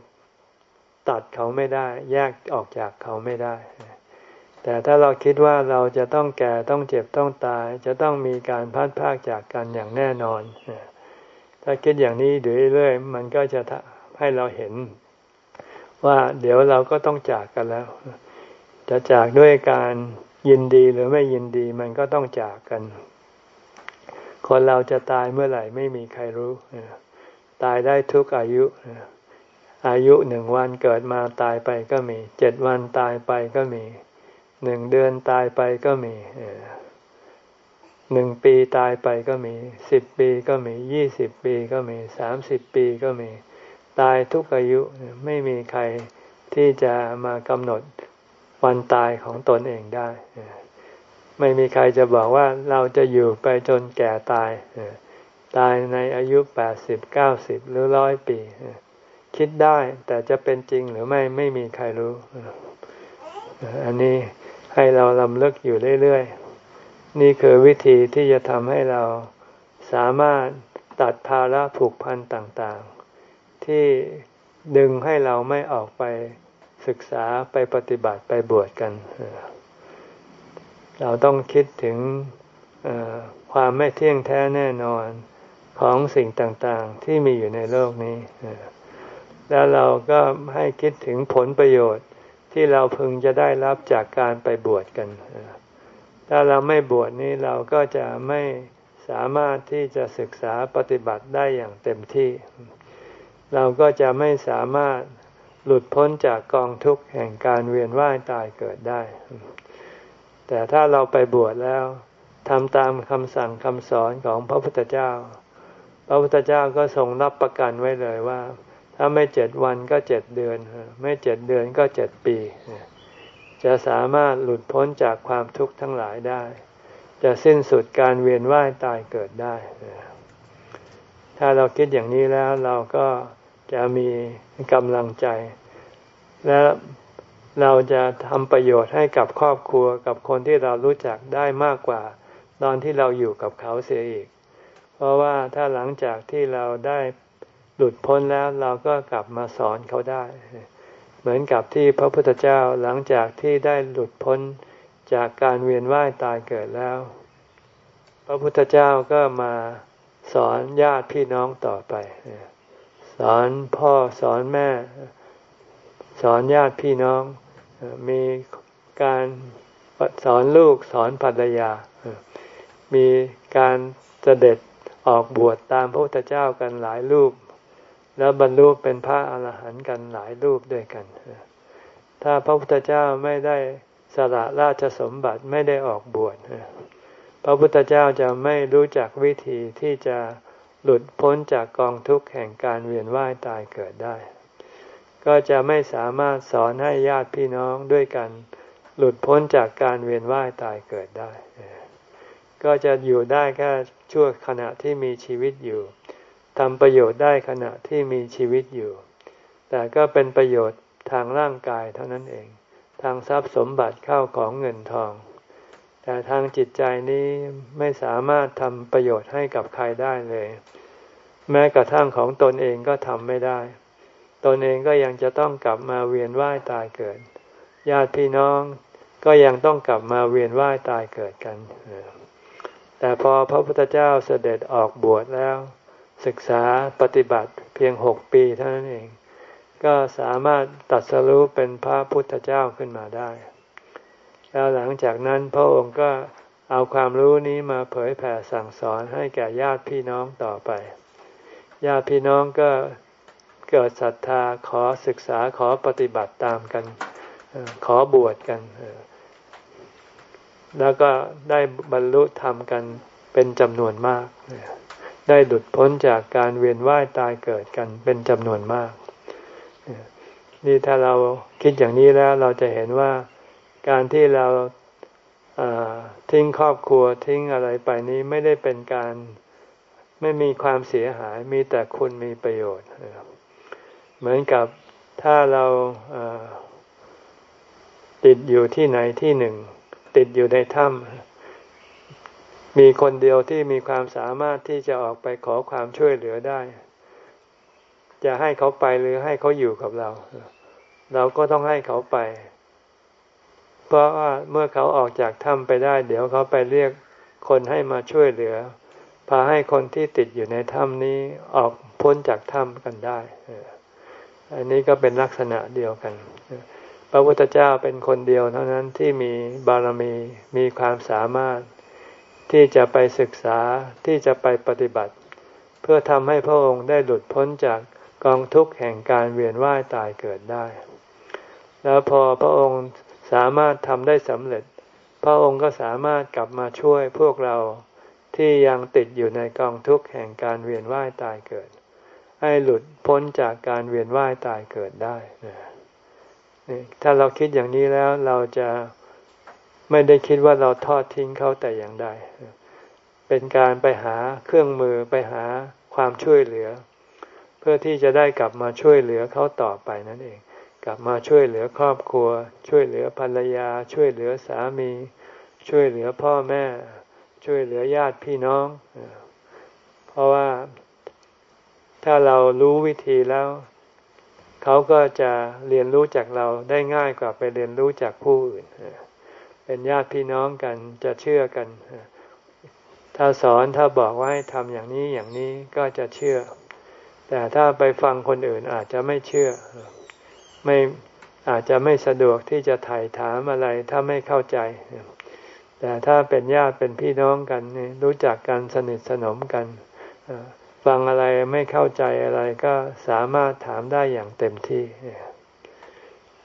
ตัดเขาไม่ได้ แยกออกจากเขาไม่ได้ แต่ถ้าเราคิดว่าเราจะต้องแก่ต้องเจ็บต้องตาย จะต้องมีการพัดพากจากกันอย่างแน่นอน ถ้าคิดอย่างนี้เรื่อยๆมันก็จะให้เราเห็น ว่าเดี๋ยวเราก็ต้องจากกันแล้ว จะจากด้วยการยินดีหรือไม่ยินดีมันก็ต้องจากกัน คนเราจะตายเมื่อไหร่ไม่มีใครรู้ ตายได้ทุกอายุ อายุหนึ่งวันเกิดมาตายไปก็มี เจ็ดวันตายไปก็มี หนึ่งเดือนตายไปก็มีหนึ่งปีตายไปก็มี สิบปีก็มี ยี่สิบปีก็มี สามสิบปีก็มี ตายทุกอายุไม่มีใครที่จะมากำหนดวันตายของตนเองได้ ไม่มีใครจะบอกว่าเราจะอยู่ไปจนแก่ตาย ตายในอายุแปดสิบเก้าสิบหรือร้อยปี คิดได้แต่จะเป็นจริงหรือไม่ไม่มีใครรู้ อันนี้ให้เราลำเลิกอยู่เรื่อยๆ นี่คือวิธีที่จะทำให้เราสามารถตัดภาระผูกพันต่างๆ ที่ดึงให้เราไม่ออกไปศึกษาไปปฏิบัติไปบวชกัน เราต้องคิดถึงความไม่เที่ยงแท้แน่นอนของสิ่งต่างๆ ที่มีอยู่ในโลกนี้ แล้วเราก็ให้คิดถึงผลประโยชน์ที่เราพึงจะได้รับจากการไปบวชกัน ถ้าเราไม่บวชนี้เราก็จะไม่สามารถที่จะศึกษาปฏิบัติได้อย่างเต็มที่ เราก็จะไม่สามารถหลุดพ้นจากกองทุกข์แห่งการเวียนว่ายตายเกิดได้ แต่ถ้าเราไปบวชแล้วทำตามคำสั่งคำสอนของพระพุทธเจ้า พระพุทธเจ้าก็ทรงรับประกันไว้เลยว่า ถ้าไม่เจ็ดวันก็เจ็ดเดือน ไม่เจ็ดเดือนก็เจ็ดปี จะสามารถหลุดพ้นจากความทุกข์ทั้งหลายได้ จะสิ้นสุดการเวียนว่ายตายเกิดได้ ถ้าเราคิดอย่างนี้แล้วเราก็จะมีกำลังใจ และเราจะทำประโยชน์ให้กับครอบครัวกับคนที่เรารู้จักได้มากกว่า ตอนที่เราอยู่กับเขาเสียอีก เพราะว่าถ้าหลังจากที่เราได้ หลุดพ้นแล้วเราก็กลับมาสอนเขาได้ เหมือนกับที่พระพุทธเจ้าหลังจากที่ได้หลุดพ้นจากการเวียนว่ายตายเกิดแล้ว พระพุทธเจ้าก็มาสอนญาติพี่น้องต่อไป สอนพ่อสอนแม่ สอนญาติพี่น้อง มีการสอนลูกสอนภรรยา มีการเสด็จออกบวชตามพระพุทธเจ้ากันหลายรูป แล้วบรรลุเป็นพระอาหารหันต์กันหลายรูปด้วยกัน ถ้าพระพุทธเจ้าไม่ได้สละราชสมบัติไม่ได้ออกบวชพระพุทธเจ้าจะไม่รู้จักวิธีที่จะหลุดพ้นจากกองทุกข์แห่งการเวียนว่ายตายเกิดได้ ก็จะไม่สามารถสอนให้ญาติพี่น้องด้วยกัน หลุดพ้นจากการเวียนว่ายตายเกิดได้ ก็จะอยู่ได้แค่ชั่วขณะที่มีชีวิตอยู่ ทำประโยชน์ได้ขณะที่มีชีวิตอยู่ แต่ก็เป็นประโยชน์ทางร่างกายเท่านั้นเอง ทางทรัพย์สมบัติเข้าของเงินทอง แต่ทางจิตใจนี้ไม่สามารถทำประโยชน์ให้กับใครได้เลย แม้กระทั่งของตนเองก็ทำไม่ได้ ตนเองก็ยังจะต้องกลับมาเวียนว่ายตายเกิด ญาติพี่น้องก็ยังต้องกลับมาเวียนว่ายตายเกิดกัน แต่พอพระพุทธเจ้าเสด็จออกบวชแล้ว ศึกษาปฏิบัติเพียงหกปีเท่านั้นเอง ก็สามารถตัดสรู้เป็นพระพุทธเจ้าขึ้นมาได้ แล้วหลังจากนั้นพระองค์ก็เอาความรู้นี้มาเผยแผ่สั่งสอนให้แก่ญาติพี่น้องต่อไป ญาติพี่น้องก็เกิดศรัทธาขอศึกษาขอปฏิบัติตามกัน ขอบวชกัน แล้วก็ได้บรรลุธรรมกันเป็นจำนวนมาก ได้หลุดพ้นจากการเวียนว่ายตายเกิดกันเป็นจำนวนมาก นี่ถ้าเราคิดอย่างนี้แล้วเราจะเห็นว่าการที่เราทิ้งครอบครัวทิ้งอะไรไปนี้ไม่ได้เป็นการไม่มีความเสียหายมีแต่คุณมีประโยชน์ เหมือนกับถ้าเราติดอยู่ที่ไหนที่หนึ่ง ติดอยู่ในถ้ำ มีคนเดียวที่มีความสามารถที่จะออกไปขอความช่วยเหลือได้ จะให้เขาไปหรือให้เขาอยู่กับเรา เราก็ต้องให้เขาไป เพราะว่าเมื่อเขาออกจากถ้ำไปได้ เดี๋ยวเขาไปเรียกคนให้มาช่วยเหลือ พาให้คนที่ติดอยู่ในถ้ำนี้ออกพ้นจากถ้ำกันได้อันนี้ก็เป็นลักษณะเดียวกัน พระพุทธเจ้าเป็นคนเดียวเท่านั้นที่มีบารมีมีความสามารถ ที่จะไปศึกษาที่จะไปปฏิบัติ เพื่อทำให้พระองค์ได้หลุดพ้นจากกองทุกข์แห่งการเวียนว่ายตายเกิดได้ แล้วพอพระองค์สามารถทำได้สำเร็จ พระองค์ก็สามารถกลับมาช่วยพวกเราที่ยังติดอยู่ในกองทุกข์แห่งการเวียนว่ายตายเกิด ให้หลุดพ้นจากการเวียนว่ายตายเกิดได้ถ้าเราคิดอย่างนี้แล้วเราจะ ไม่ได้คิดว่าเราทอดทิ้งเขาแต่อย่างใด เป็นการไปหาเครื่องมือไปหาความช่วยเหลือ เพื่อที่จะได้กลับมาช่วยเหลือเขาต่อไปนั่นเอง กลับมาช่วยเหลือครอบครัว ช่วยเหลือภรรยา ช่วยเหลือสามี ช่วยเหลือพ่อแม่ ช่วยเหลือญาติพี่น้อง เพราะว่าถ้าเรารู้วิธีแล้วเขาก็จะเรียนรู้จากเราได้ง่ายกว่าไปเรียนรู้จากผู้อื่น เป็นญาติพี่น้องกันจะเชื่อกัน ถ้าสอนถ้าบอกว่าให้ทำอย่างนี้อย่างนี้ก็จะเชื่อ แต่ถ้าไปฟังคนอื่นอาจจะไม่เชื่อ ไม่อาจจะไม่สะดวกที่จะถ่ายถามอะไรถ้าไม่เข้าใจ แต่ถ้าเป็นญาติเป็นพี่น้องกันรู้จักกันสนิทสนมกันฟังอะไรไม่เข้าใจอะไรก็สามารถถามได้อย่างเต็มที่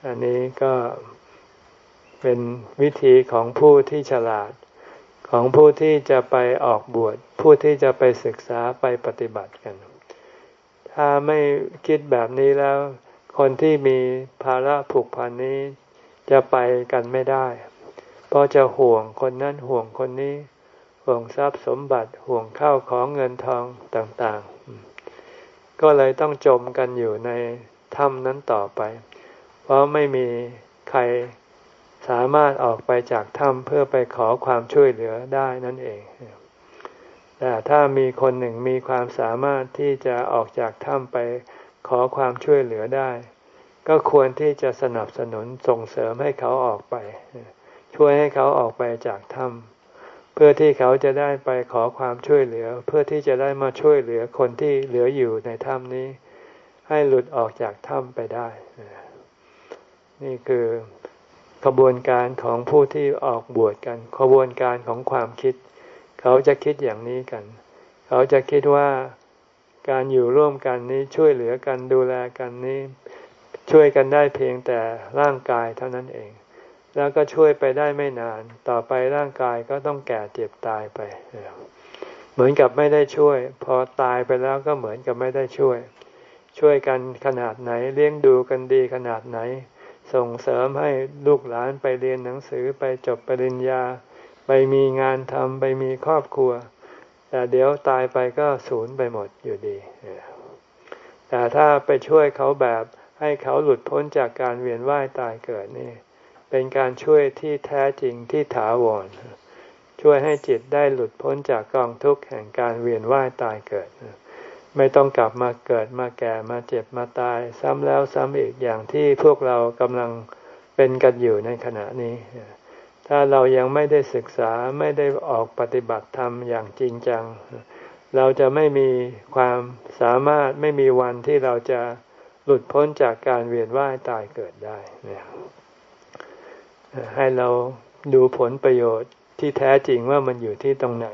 อันนี้ก็ เป็นวิธีของผู้ที่ฉลาด ของผู้ที่จะไปออกบวชผู้ที่จะไปศึกษาไปปฏิบัติกัน ถ้าไม่คิดแบบนี้แล้ว คนที่มีภาระผูกพันนี้จะไปกันไม่ได้ เพราะจะห่วงคนนั้นห่วงคนนี้ ห่วงทรัพย์สมบัติห่วงข้าวของเงินทองต่างๆ ก็เลยต้องจมกันอยู่ในถ้ำนั้นต่อไป เพราะไม่มีใคร สามารถออกไปจากถ้ำเพื่อไปขอความช่วยเหลือได้นั่นเอง แต่ถ้ามีคนหนึ่งมีความสามารถที่จะออกจากถ้ำไปขอความช่วยเหลือได้ ก็ควรที่จะสนับสนุนส่งเสริมให้เขาออกไป ช่วยให้เขาออกไปจากถ้ำเพื่อที่เขาจะได้ไปขอความช่วยเหลือ เพื่อที่จะได้มาช่วยเหลือคนที่เหลืออยู่ในถ้ำนี้ ให้หลุดออกจากถ้ำไปได้ นี่คือ ขบวนการของผู้ที่ออกบวชกัน ขบวนการของความคิด เขาจะคิดอย่างนี้กัน เขาจะคิดว่าการอยู่ร่วมกันนี้ช่วยเหลือกันดูแลกันนี้ช่วยกันได้เพียงแต่ร่างกายเท่านั้นเอง แล้วก็ช่วยไปได้ไม่นาน ต่อไปร่างกายก็ต้องแก่เจ็บตายไป เหมือนกับไม่ได้ช่วย พอตายไปแล้วก็เหมือนกับไม่ได้ช่วย ช่วยกันขนาดไหนเลี้ยงดูกันดีขนาดไหน ส่งเสริมให้ลูกหลานไปเรียนหนังสือไปจบปริญญา ไปมีงานทำไปมีครอบครัว แต่เดี๋ยวตายไปก็สูญไปหมดอยู่ดี แต่ถ้าไปช่วยเขาแบบให้เขาหลุดพ้นจากการเวียนว่ายตายเกิดนี่ เป็นการช่วยที่แท้จริงที่ถาวร ช่วยให้จิตได้หลุดพ้นจากกองทุกข์แห่งการเวียนว่ายตายเกิด ไม่ต้องกลับมาเกิดมาแก่มาเจ็บมาตาย ซ้ำแล้วซ้ำอีกอย่างที่พวกเรากำลังเป็นกันอยู่ในขณะนี้ ถ้าเรายังไม่ได้ศึกษาไม่ได้ออกปฏิบัติธรรมอย่างจริงจัง เราจะไม่มีความสามารถไม่มีวันที่เราจะหลุดพ้นจากการเวียนว่ายตายเกิดได้ ให้เราดูผลประโยชน์ที่แท้จริงว่ามันอยู่ที่ตรงไหน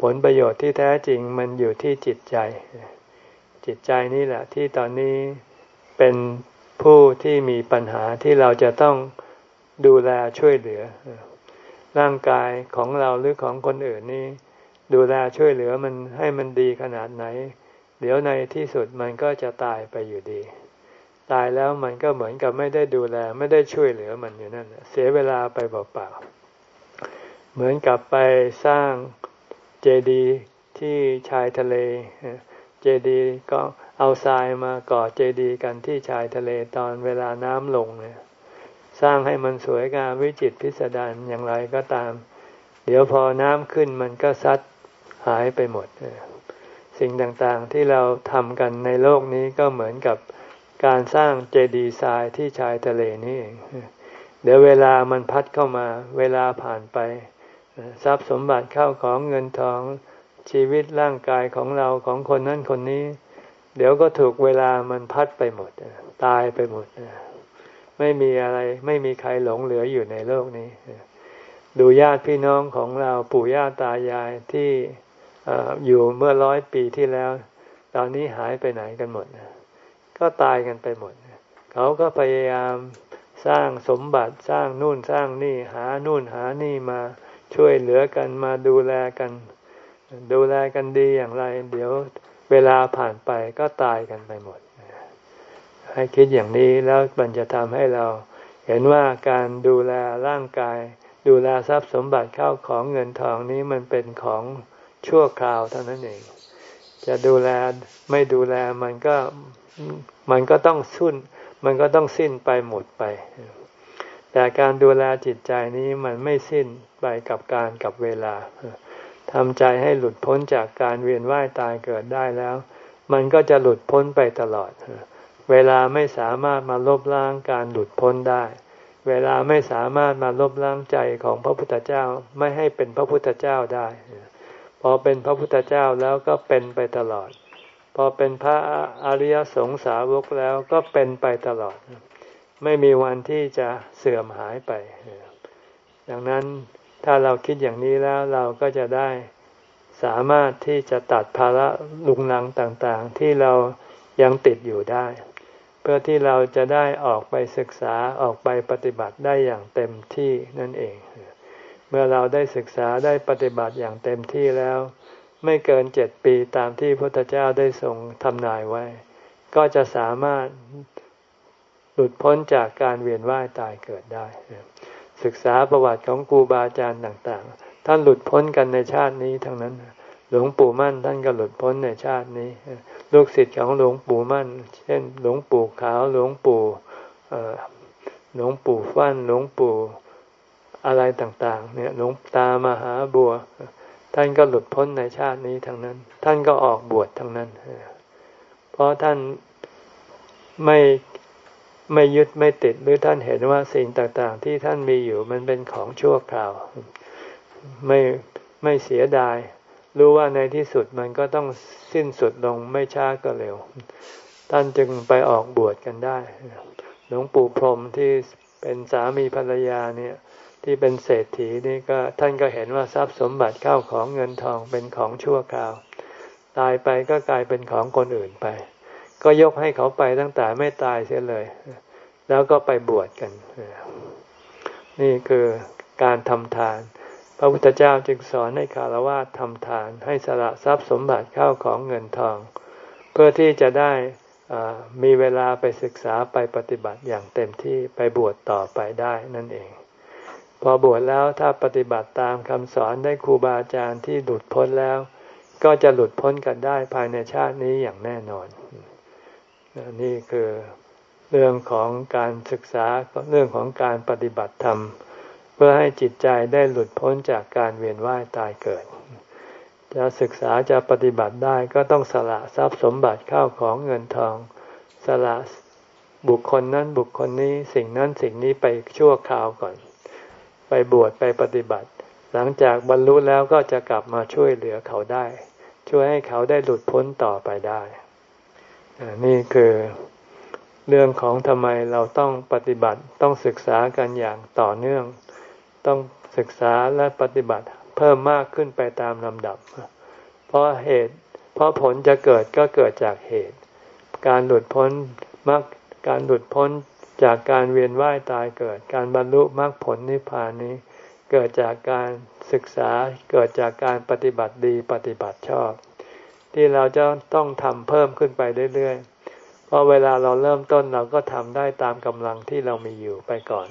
ผลประโยชน์ที่แท้จริงมันอยู่ที่จิตใจ จิตใจนี่แหละที่ตอนนี้เป็นผู้ที่มีปัญหาที่เราจะต้องดูแลช่วยเหลือ ร่างกายของเราหรือของคนอื่นนี่ดูแลช่วยเหลือมันให้มันดีขนาดไหน เดี๋ยวในที่สุดมันก็จะตายไปอยู่ดี ตายแล้วมันก็เหมือนกับไม่ได้ดูแลไม่ได้ช่วยเหลือมันอยู่นั่นเสียเวลาไปเปล่าๆเหมือนกับไปสร้าง เจดีที่ชายทะเล เจดีก็เอาทรายมาก่อเจดีกันที่ชายทะเลตอนเวลาน้ำลงเนี่ยสร้างให้มันสวยงามวิจิตพิสดารอย่างไรก็ตาม เดี๋ยวพอน้ำขึ้นมันก็ซัดหายไปหมด สิ่งต่างๆที่เราทำกันในโลกนี้ก็เหมือนกับการสร้างเจดีย์ทรายที่ชายทะเลนี่เองเดี๋ยวเวลามันพัดเข้ามา เวลาผ่านไป ทรัพย์สมบัติเข้าของเงินทองชีวิตร่างกายของเราของคนนั้นคนนี้ เดี๋ยวก็ถูกเวลามันพัดไปหมด ตายไปหมด ไม่มีอะไรไม่มีใครหลงเหลืออยู่ในโลกนี้ ดูญาติพี่น้องของเราปู่ย่าตายายที่อยู่เมื่อร้อยปีที่แล้ว ตอนนี้หายไปไหนกันหมด ก็ตายกันไปหมด เขาก็พยายามสร้างสมบัติสร้างนู่นสร้างนี่หานู่นหานี่มา ช่วยเหลือกันมาดูแลกัน ดูแลกันดีอย่างไร เดี๋ยวเวลาผ่านไปก็ตายกันไปหมด ให้คิดอย่างนี้แล้วมันจะทำให้เรา เห็นว่าการดูแลร่างกาย ดูแลทรัพย์สมบัติเข้าของเงินทองนี้มันเป็นของชั่วคราวเท่านั้นเอง จะดูแลไม่ดูแลมันก็มันก็ต้องสุ่นมันก็ต้องสิ้นไปหมดไป แต่การดูแลจิตใจนี้มันไม่สิ้น ไปกับการกับเวลาทำใจให้หลุดพ้นจากการเวียนว่ายตายเกิดได้แล้ว มันก็จะหลุดพ้นไปตลอด เวลาไม่สามารถมาลบล้างการหลุดพ้นได้ เวลาไม่สามารถมาลบล้างใจของพระพุทธเจ้าไม่ให้เป็นพระพุทธเจ้าได้ พอเป็นพระพุทธเจ้าแล้วก็เป็นไปตลอด พอเป็นพระอริยสงสาวกแล้วก็เป็นไปตลอด ไม่มีวันที่จะเสื่อมหายไป ดังนั้น ถ้าเราคิดอย่างนี้แล้วเราก็จะได้สามารถที่จะตัดภาระลุงลังต่างๆ ที่เรายังติดอยู่ได้ เพื่อที่เราจะได้ออกไปศึกษาออกไปปฏิบัติได้อย่างเต็มที่นั่นเอง เมื่อเราได้ศึกษาได้ปฏิบัติอย่างเต็มที่แล้ว ไม่เกินเจ็ดปีตามที่พระพุทธเจ้าได้ทรงทำนายไว้ ก็จะสามารถหลุดพ้นจากการเวียนว่ายตายเกิดได้ ศึกษาประวัติของครูบาอาจารย์ต่างๆ ท่านหลุดพ้นกันในชาตินี้ทั้งนั้น หลวงปู่มั่นท่านก็หลุดพ้นในชาตินี้ ลูกศิษย์ของหลวงปู่มั่น เช่น หลวงปู่ขาว หลวงปู่หลวงปู่ฟั่น หลวงปู่อะไรต่างๆ เนี่ย หลวงตามหาบัว ท่านก็หลุดพ้นในชาตินี้ทั้งนั้น ท่านก็ออกบวชทั้งนั้น เพราะท่านไม่ ไม่ยึดไม่ติดหรือท่านเห็นว่าสิ่งต่างๆ ที่ท่านมีอยู่มันเป็นของชั่วคราว ไม่ไม่เสียดาย รู้ว่าในที่สุดมันก็ต้องสิ้นสุดลงไม่ช้าก็เร็ว ท่านจึงไปออกบวชกันได้ หลวงปู่พรมที่เป็นสามีภรรยาเนี่ยที่เป็นเศรษฐีนี่ก็ท่านก็เห็นว่าทรัพย์สมบัติเข้าของเงินทองเป็นของชั่วคราว ตายไปก็กลายเป็นของคนอื่นไป ก็ยกให้เขาไปตั้งแต่ไม่ตายเสียเลย แล้วก็ไปบวชกัน นี่คือการทำทาน พระพุทธเจ้าจึงสอนให้คารวะทำทาน ให้สละทรัพย์สมบัติเข้าของเงินทอง เพื่อที่จะได้มีเวลาไปศึกษาไปปฏิบัติอย่างเต็มที่ไปบวชต่อไปได้นั่นเอง พอบวชแล้วถ้าปฏิบัติตามคำสอนได้ครูบาอาจารย์ที่หลุดพ้นแล้ว ก็จะหลุดพ้นกันได้ภายในชาตินี้อย่างแน่นอน นี่คือเรื่องของการศึกษาเรื่องของการปฏิบัติธรรม เพื่อให้จิตใจได้หลุดพ้นจากการเวียนว่ายตายเกิด จะศึกษาจะปฏิบัติได้ก็ต้องสละทรัพย์สมบัติเข้าของเงินทอง สละบุคคลนั้นบุคคลนี้สิ่งนั้นสิ่งนี้ไปชั่วคราวก่อน ไปบวชไปปฏิบัติ หลังจากบรรลุแล้วก็จะกลับมาช่วยเหลือเขาได้ ช่วยให้เขาได้หลุดพ้นต่อไปได้ นี่คือเรื่องของทำไมเราต้องปฏิบัติต้องศึกษากันอย่างต่อเนื่อง ต้องศึกษาและปฏิบัติเพิ่มมากขึ้นไปตามลำดับ เพราะเหตุ เพราะผลจะเกิดก็เกิดจากเหตุ การหลุดพ้นมรรคการหลุดพ้นจากการเวียนว่ายตายเกิด การบรรลุมรรคผลนิพพานนี้ เกิดจากการศึกษาเกิดจากการปฏิบัติดีปฏิบัติชอบ ที่เราจะต้องทำเพิ่มขึ้นไปเรื่อยๆเพราะเวลาเราเริ่มต้นเราก็ทำได้ตามกำลังที่เรามีอยู่ไปก่อน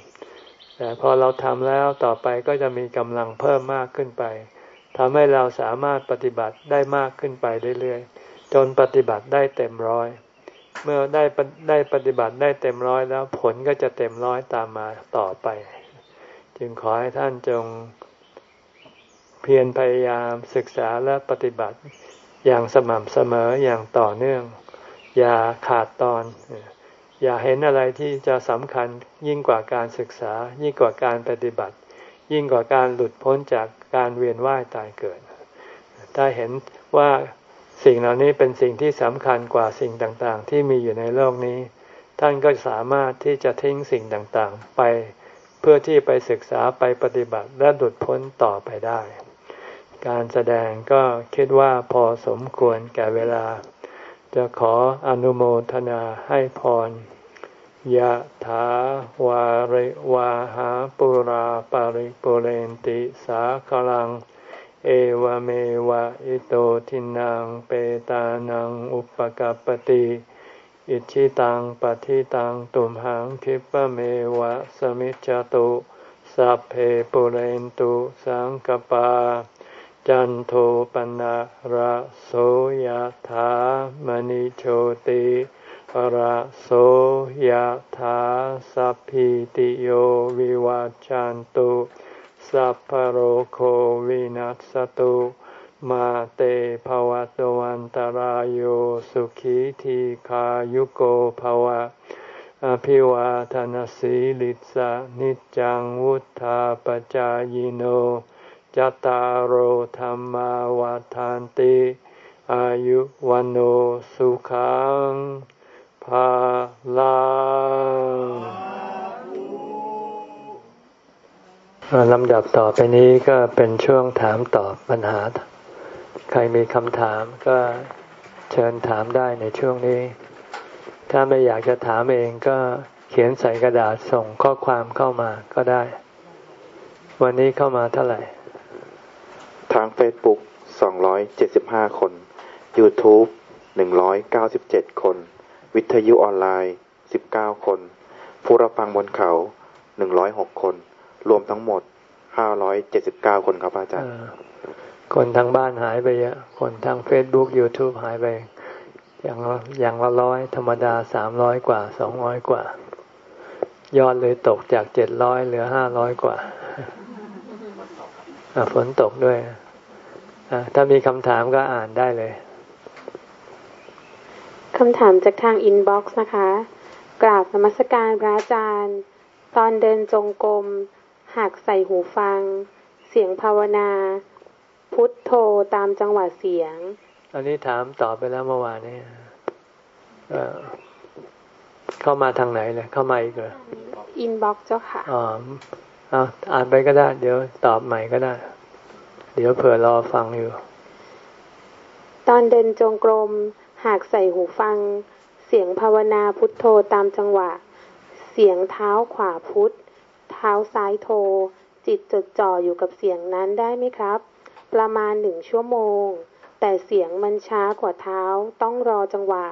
แต่พอเราทำแล้วต่อไปก็จะมีกำลังเพิ่มมากขึ้นไปทำให้เราสามารถปฏิบัติได้มากขึ้นไปเรื่อยๆจนปฏิบัติได้เต็มร้อย เมื่อได้ได้ปฏิบัติได้เต็มร้อยแล้วผลก็จะเต็มร้อยตามมาต่อไป จึงขอให้ท่านจงเพียรพยายามศึกษาและปฏิบัติ อย่างสม่ำเสมออย่างต่อเนื่อง อย่าขาดตอน อย่าเห็นอะไรที่จะสำคัญยิ่งกว่าการศึกษา ยิ่งกว่าการปฏิบัติ ยิ่งกว่าการหลุดพ้นจากการเวียนว่ายตายเกิด ถ้าเห็นว่าสิ่งเหล่านี้เป็นสิ่งที่สำคัญกว่าสิ่งต่างๆ ที่มีอยู่ในโลกนี้ ท่านก็สามารถที่จะทิ้งสิ่งต่างๆ ไปเพื่อที่ไปศึกษาไปปฏิบัติและหลุดพ้นต่อไปได้ การแสดงก็คิดว่าพอสมควรแก่เวลา จะขออนุโมทนาให้พรยะถาวาริวาหาปุราปาริปุเรนติสาคลัง เอวเมวะอิโตทินังเปตานังอุปกัปติอิชิตังปฏิตังตุมหังคิปะเมวะสมิจจตุสัพเพปุเรนตุสังกปา จันโทปนะระโสยธามณิโชติระโสยธาสัพพิติโยวิวัจจันตุสัพพโรโควินัสตุมาเตภวะตวันตารโยสุขีทีขายุโกภวะ อภิวาทานสีลิสานิจังวุธาปจายโน จตารโหธรรมวาทานติ อายุวันโอสุขังภาลังลำดับต่อไปนี้ก็เป็นช่วงถามตอบปัญหา ใครมีคำถามก็เชิญถามได้ในช่วงนี้ ถ้าไม่อยากจะถามเองก็เขียนใส่กระดาษส่งข้อความเข้ามาก็ได้ วันนี้เข้ามาเท่าไหร่ ทาง Facebook 275 คน YouTube 197 คน วิทยุออนไลน์ 19 คน ผู้รับฟังบนเขา 106 คน รวมทั้งหมด 579 คนครับอาจารย์ คนทางบ้านหายไปเยอะ คนทาง Facebook YouTube หายไป อย่างอย่างละร้อยธรรมดาสามร้อยกว่าสองร้อยกว่า ยอดเลยตกจากเจ็ดร้อยเหลือห้าร้อยกว่า ฝนตกด้วยถ้ามีคำถามก็อ่านได้เลยคำถามจากทาง inbox นะคะ กราบนมัสการพระอาจารย์ ตอนเดินจงกรมหากใส่หูฟัง เสียงภาวนา พุทโธตามจังหวะเสียง อันนี้ถามตอบไปแล้วเมื่อวานนี้เข้ามาทางไหนเลยเข้ามาอีกเหรอ inbox เจ้าค่ะอ๋อ เอาอ่านไปก็ได้ เดี๋ยวตอบใหม่ก็ได้ เดี๋ยวเผื่อรอฟังอยู่ ตอนเดินจงกรม หากใส่หูฟัง เสียงภาวนาพุทโธตามจังหวะ เสียงเท้าขวาพุทเท้าซ้ายโท จิตจดจ่ออยู่กับเสียงนั้นได้ไหมครับ ประมาณหนึ่งชั่วโมง แต่เสียงมันช้ากว่าเท้าต้องรอจังหวะ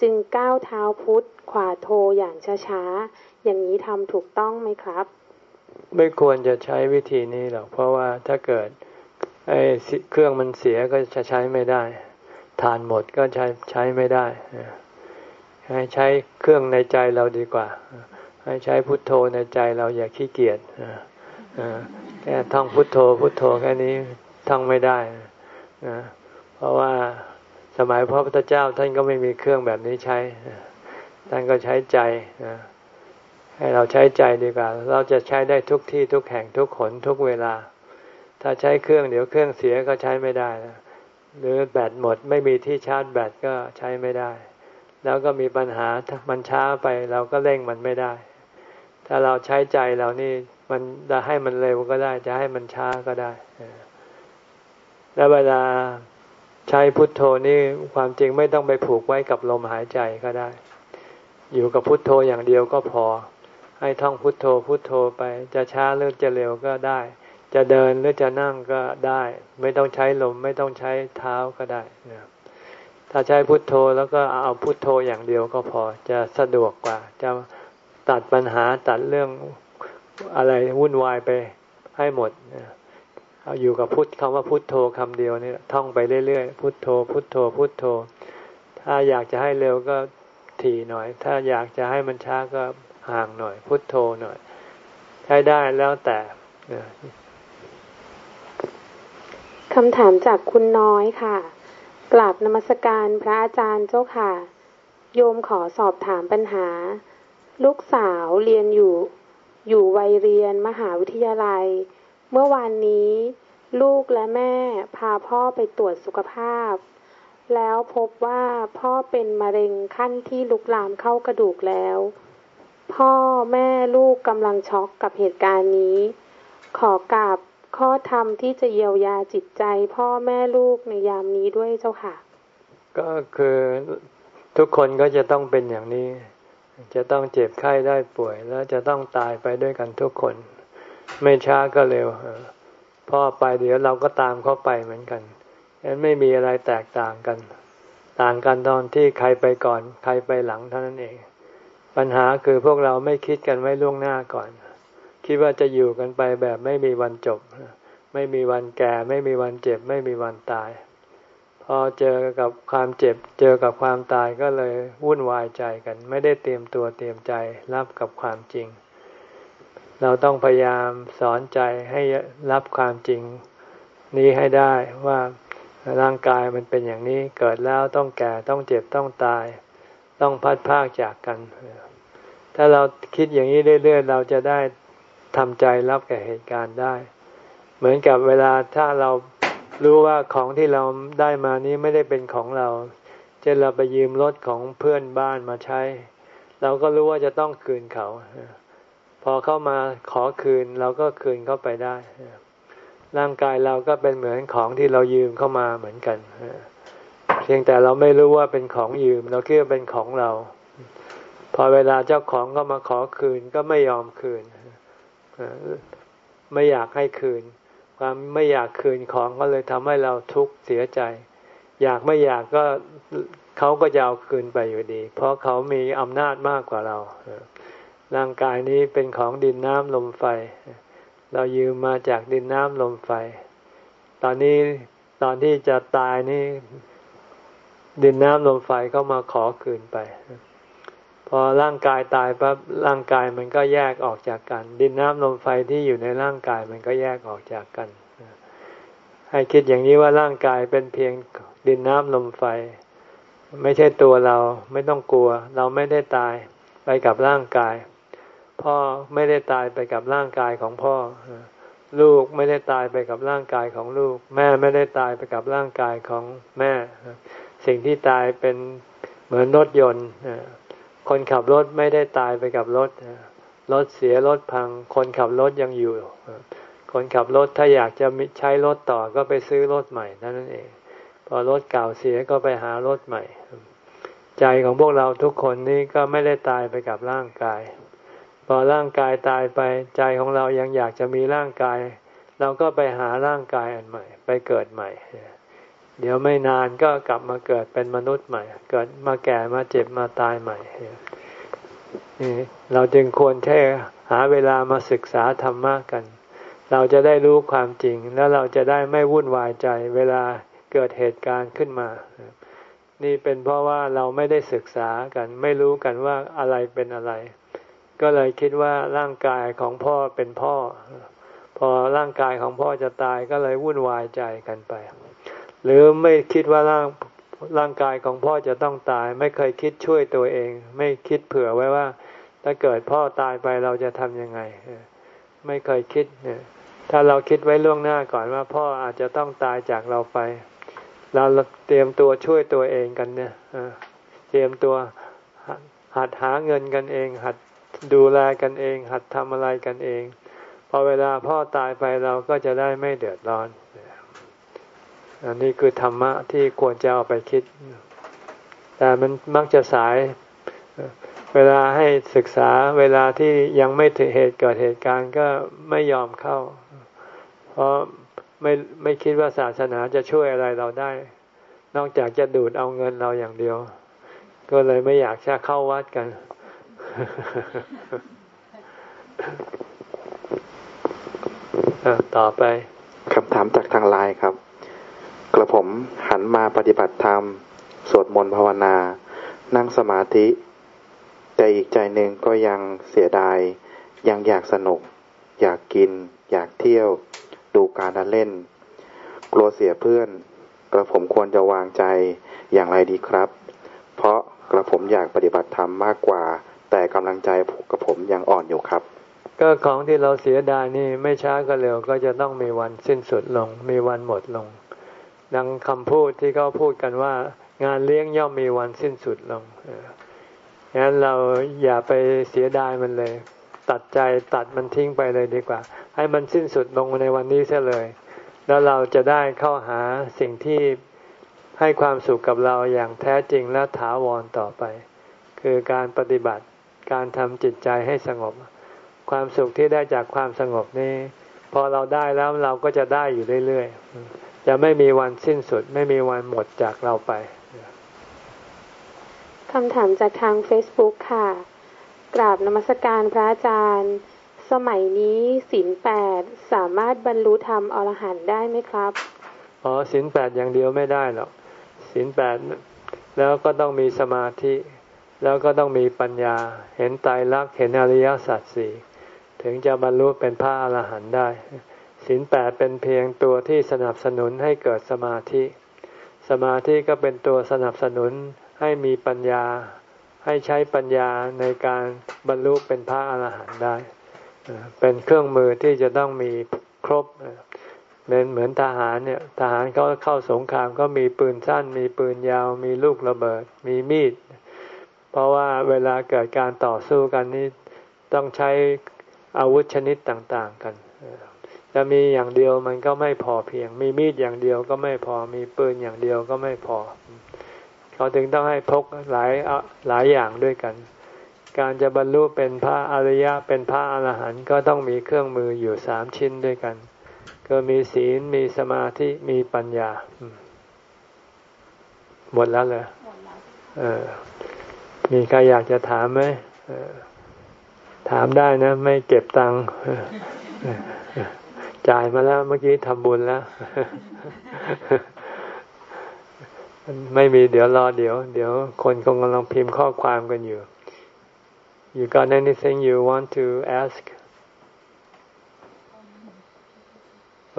จึงก้าวเท้าพุทขวาโทอย่างช้าๆอย่างนี้ทำถูกต้องไหมครับ ไม่ควรจะใช้วิธีนี้หรอก เพราะว่าถ้าเกิดไอ้เครื่องมันเสียก็จะใช้ไม่ได้ทานหมดก็ใช้ใช้ไม่ได้ ให้ใช้เครื่องในใจเราดีกว่า ให้ใช้พุทโธในใจเราอย่าขี้เกียจแค่ท่องพุทโธพุทโธแค่นี้ท่องไม่ได้นะเพราะว่าสมัยพระพุทธเจ้าท่านก็ไม่มีเครื่องแบบนี้ใช้ ท่านก็ใช้ใจนะ ให้เราใช้ใจดีกว่า เราจะใช้ได้ทุกที่ทุกแห่งทุกขนทุกเวลา ถ้าใช้เครื่องเดี๋ยวเครื่องเสียก็ใช้ไม่ได้นะหรือแบตหมดไม่มีที่ชาร์จแบตก็ใช้ไม่ได้ แล้วก็มีปัญหามันช้าไปเราก็เร่งมันไม่ได้ ถ้าเราใช้ใจเรานี่มันจะให้มันเร็วก็ได้ จะให้มันช้าก็ได้ แล้วเวลาใช้พุทโธนี่ความจริงไม่ต้องไปผูกไว้กับลมหายใจก็ได้ อยู่กับพุทโธอย่างเดียวก็พอ ให้ท่องพุทโธพุทโธไป จะช้าหรือจะเร็วก็ได้ จะเดินหรือจะนั่งก็ได้ ไม่ต้องใช้ลมไม่ต้องใช้เท้าก็ได้นะถ้าใช้พุทโธแล้วก็เอาพุทโธอย่างเดียวก็พอจะสะดวกกว่า จะตัดปัญหาตัดเรื่องอะไรวุ่นวายไปให้หมดเอาอยู่กับพุทคำว่าพุทโธคำเดียวนี่ท่องไปเรื่อยๆพุทโธ พุทโธ พุทโธ ถ้าอยากจะให้เร็วก็ถี่หน่อย ถ้าอยากจะให้มันช้าก็ ห่างหน่อย พุทโธหน่อย ใช้ได้แล้วแต่คำถามจากคุณน้อยค่ะ กราบนมัสการพระอาจารย์เจ้าค่ะ โยมขอสอบถามปัญหา ลูกสาวเรียนอยู่ อยู่วัยเรียนมหาวิทยาลัย เมื่อวานนี้ลูกและแม่พาพ่อไปตรวจสุขภาพ แล้วพบว่าพ่อเป็นมะเร็งขั้นที่ลุกลามเข้ากระดูกแล้ว พ่อแม่ลูกกำลังช็อกกับเหตุการณ์นี้ ขอกราบข้อธรรมที่จะเยียวยาจิตใจ พ่อแม่ลูกในยามนี้ด้วยเจ้าค่ะ ก็คือทุกคนก็จะต้องเป็นอย่างนี้ จะต้องเจ็บไข้ได้ป่วย แล้วจะต้องตายไปด้วยกันทุกคน ไม่ช้าก็เร็วพ่อไปเดี๋ยวเราก็ตามเขาไปเหมือนกันฉะนั้นไม่มีอะไรแตกต่างกัน ต่างกันตอนที่ใครไปก่อน ใครไปหลังเท่านั้นเอง ปัญหาคือพวกเราไม่คิดกันไว้ล่วงหน้าก่อน คิดว่าจะอยู่กันไปแบบไม่มีวันจบ ไม่มีวันแก่ ไม่มีวันเจ็บ ไม่มีวันตาย พอเจอกับความเจ็บ เจอกับความตายก็เลยวุ่นวายใจกัน ไม่ได้เตรียมตัวเตรียมใจรับกับความจริง เราต้องพยายามสอนใจให้รับความจริง นี้ให้ได้ว่าร่างกายมันเป็นอย่างนี้เกิดแล้วต้องแก่ต้องเจ็บต้องตาย ต้องพัดพากจากกัน ถ้าเราคิดอย่างนี้เรื่อยๆ เราจะได้ทำใจรับกับเหตุการณ์ได้ เหมือนกับเวลาถ้าเรารู้ว่าของที่เราได้มานี้ไม่ได้เป็นของเราเช่นเราไปยืมรถของเพื่อนบ้านมาใช้ เราก็รู้ว่าจะต้องคืนเขา พอเข้ามาขอคืนเราก็คืนเข้าไปได้ ร่างกายเราก็เป็นเหมือนของที่เรายืมเข้ามาเหมือนกันเพียงแต่เราไม่รู้ว่าเป็นของยืม เราคิดว่าเป็นของเรา อเวลาเจ้าของก็มาขอคืนก็ไม่ยอมคืนไม่อยากให้คืน ความไม่อยากคืนของก็เลยทำให้เราทุกข์เสียใจ อยากไม่อยากก็เขาก็จะเอาคืนไปอยู่ดี เพราะเขามีอำนาจมากกว่าเราร่างกายนี้เป็นของดินน้ำลมไฟ เรายืมมาจากดินน้ำลมไฟ ตอนนี้ตอนที่จะตายนี่ ดินน้ำลมไฟก็มาขอคืนไป พอร่างกายตายปั๊บร่างกายมันก็แยกออกจากกัน ดินน้ำลมไฟที่อยู่ในร่างกายมันก็แยกออกจากกัน ให้คิดอย่างนี้ว่าร่างกายเป็นเพียงดินน้ำลมไฟ ไม่ใช่ตัวเราไม่ต้องกลัว เราไม่ได้ตายไปกับร่างกาย พ่อไม่ได้ตายไปกับร่างกายของพ่อ ลูกไม่ได้ตายไปกับร่างกายของลูก แม่ไม่ได้ตายไปกับร่างกายของแม่ สิ่งที่ตายเป็นเหมือนรถยนต์ คนขับรถไม่ได้ตายไปกับรถ รถเสียรถพัง คนขับรถยังอยู่ คนขับรถถ้าอยากจะใช้รถต่อก็ไปซื้อรถใหม่นั่นเอง พอรถเก่าเสียก็ไปหารถใหม่ ใจของพวกเราทุกคนนี่ก็ไม่ได้ตายไปกับร่างกาย พอร่างกายตายไปใจของเรายังอยากจะมีร่างกาย เราก็ไปหาร่างกายอันใหม่ ไปเกิดใหม่ เดี๋ยวไม่นานก็กลับมาเกิดเป็นมนุษย์ใหม่ เกิดมาแก่มาเจ็บมาตายใหม่นี่เราจึงควรแค่หาเวลามาศึกษาธรรมะกัน เราจะได้รู้ความจริง แล้วเราจะได้ไม่วุ่นวายใจ เวลาเกิดเหตุการณ์ขึ้นมา นี่เป็นเพราะว่าเราไม่ได้ศึกษากัน ไม่รู้กันว่าอะไรเป็นอะไร ก็เลยคิดว่าร่างกายของพ่อเป็นพ่อ พอร่างกายของพ่อจะตายก็เลยวุ่นวายใจกันไป หรือไม่คิดว่าร่างร่างกายของพ่อจะต้องตาย ไม่เคยคิดช่วยตัวเอง ไม่คิดเผื่อไว้ว่า ถ้าเกิดพ่อตายไปเราจะทำยังไง ไม่เคยคิดเนี่ยถ้าเราคิดไว้ล่วงหน้าก่อนว่า พ่ออาจจะต้องตายจากเราไป เราเตรียมตัวช่วยตัวเองกันเนี่ยเตรียมตัวหัดหาเงินกันเอง หัดดูแลกันเอง หัดทำอะไรกันเอง พอเวลาพ่อตายไปเราก็จะได้ไม่เดือดร้อน อันนี้คือธรรมะที่ควรจะเอาไปคิด แต่มันมักจะสาย เวลาให้ศึกษาเวลาที่ยังไม่ถึงเหตุเกิดเหตุการณ์ก็ไม่ยอมเข้า เพราะไม่ไม่คิดว่าศาสนาจะช่วยอะไรเราได้ นอกจากจะดูดเอาเงินเราอย่างเดียว ก็เลยไม่อยากจะเข้าวัดกัน ต่อไปคำถามจากทางไลน์ครับ กระผมหันมาปฏิบัติธรรม สวดมนต์ภาวนา นั่งสมาธิ แต่อีกใจหนึ่งก็ยังเสียดาย ยังอยากสนุก อยากกิน อยากเที่ยว ดูการเล่น กลัวเสียเพื่อน กระผมควรจะวางใจอย่างไรดีครับ เพราะกระผมอยากปฏิบัติธรรมมากกว่า แต่กำลังใจกระผมยังอ่อนอยู่ครับก็ของที่เราเสียดายนี่ไม่ช้าก็เร็วก็จะต้องมีวันสิ้นสุดลง มีวันหมดลง ดังคำพูดที่เขาพูดกันว่า งานเลี้ยงย่อมมีวันสิ้นสุดลงงั้นเราอย่าไปเสียดายมันเลย ตัดใจตัดมันทิ้งไปเลยดีกว่า ให้มันสิ้นสุดลงในวันนี้เสียเลย แล้วเราจะได้เข้าหาสิ่งที่ให้ความสุขกับเราอย่างแท้จริงและถาวรต่อไป คือการปฏิบัติการทำจิตใจให้สงบ ความสุขที่ได้จากความสงบนี้ พอเราได้แล้วเราก็จะได้อยู่เรื่อยๆ จะไม่มีวันสิ้นสุด ไม่มีวันหมดจากเราไปคำถามจากทาง Facebook ค่ะ กราบนมัสการพระอาจารย์ สมัยนี้ศีลแปดสามารถบรรลุธรรมอรหันต์ได้ไหมครับ อ๋อศีลแปดอย่างเดียวไม่ได้หรอกศีลแปดแล้วก็ต้องมีสมาธิ แล้วก็ต้องมีปัญญา เห็นตายรักเห็นอริยสัจสี่ถึงจะบรรลุเป็นพระอรหันต์ได้ ศีลแปดเป็นเพียงตัวที่สนับสนุนให้เกิดสมาธิ สมาธิก็เป็นตัวสนับสนุนให้มีปัญญา ให้ใช้ปัญญาในการบรรลุเป็นพระอรหันต์ได้ เป็นเครื่องมือที่จะต้องมีครบเป็นเหมือนทหารเนี่ยทหารเขาเข้าสงครามก็มีปืนสั้น มีปืนยาว มีลูกระเบิด มีมีด เพราะว่าเวลาเกิดการต่อสู้กันนี้ต้องใช้อาวุธชนิดต่าง ๆ กัน จะมีอย่างเดียวมันก็ไม่พอเพียง มีมีดอย่างเดียวก็ไม่พอ มีปืนอย่างเดียวก็ไม่พอ เขาถึงต้องให้พกหลายหลายอย่างด้วยกัน การจะบรรลุเป็นพระอริยะเป็นพระอรหันต์ก็ต้องมีเครื่องมืออยู่สามชิ้นด้วยกัน ก็มีศีลมีสมาธิมีปัญญาหมดแล้วเลยเออ มีใครอยากจะถามไหมถามได้นะ ไม่เก็บตังค์ จ่ายมาแล้วเมื่อกี้ทำบุญแล้วไม่มีเดี๋ยวรอเดี๋ยว เดี๋ยวคนคงกำลังพิมพ์ข้อความกันอยู่ You got anything you want to ask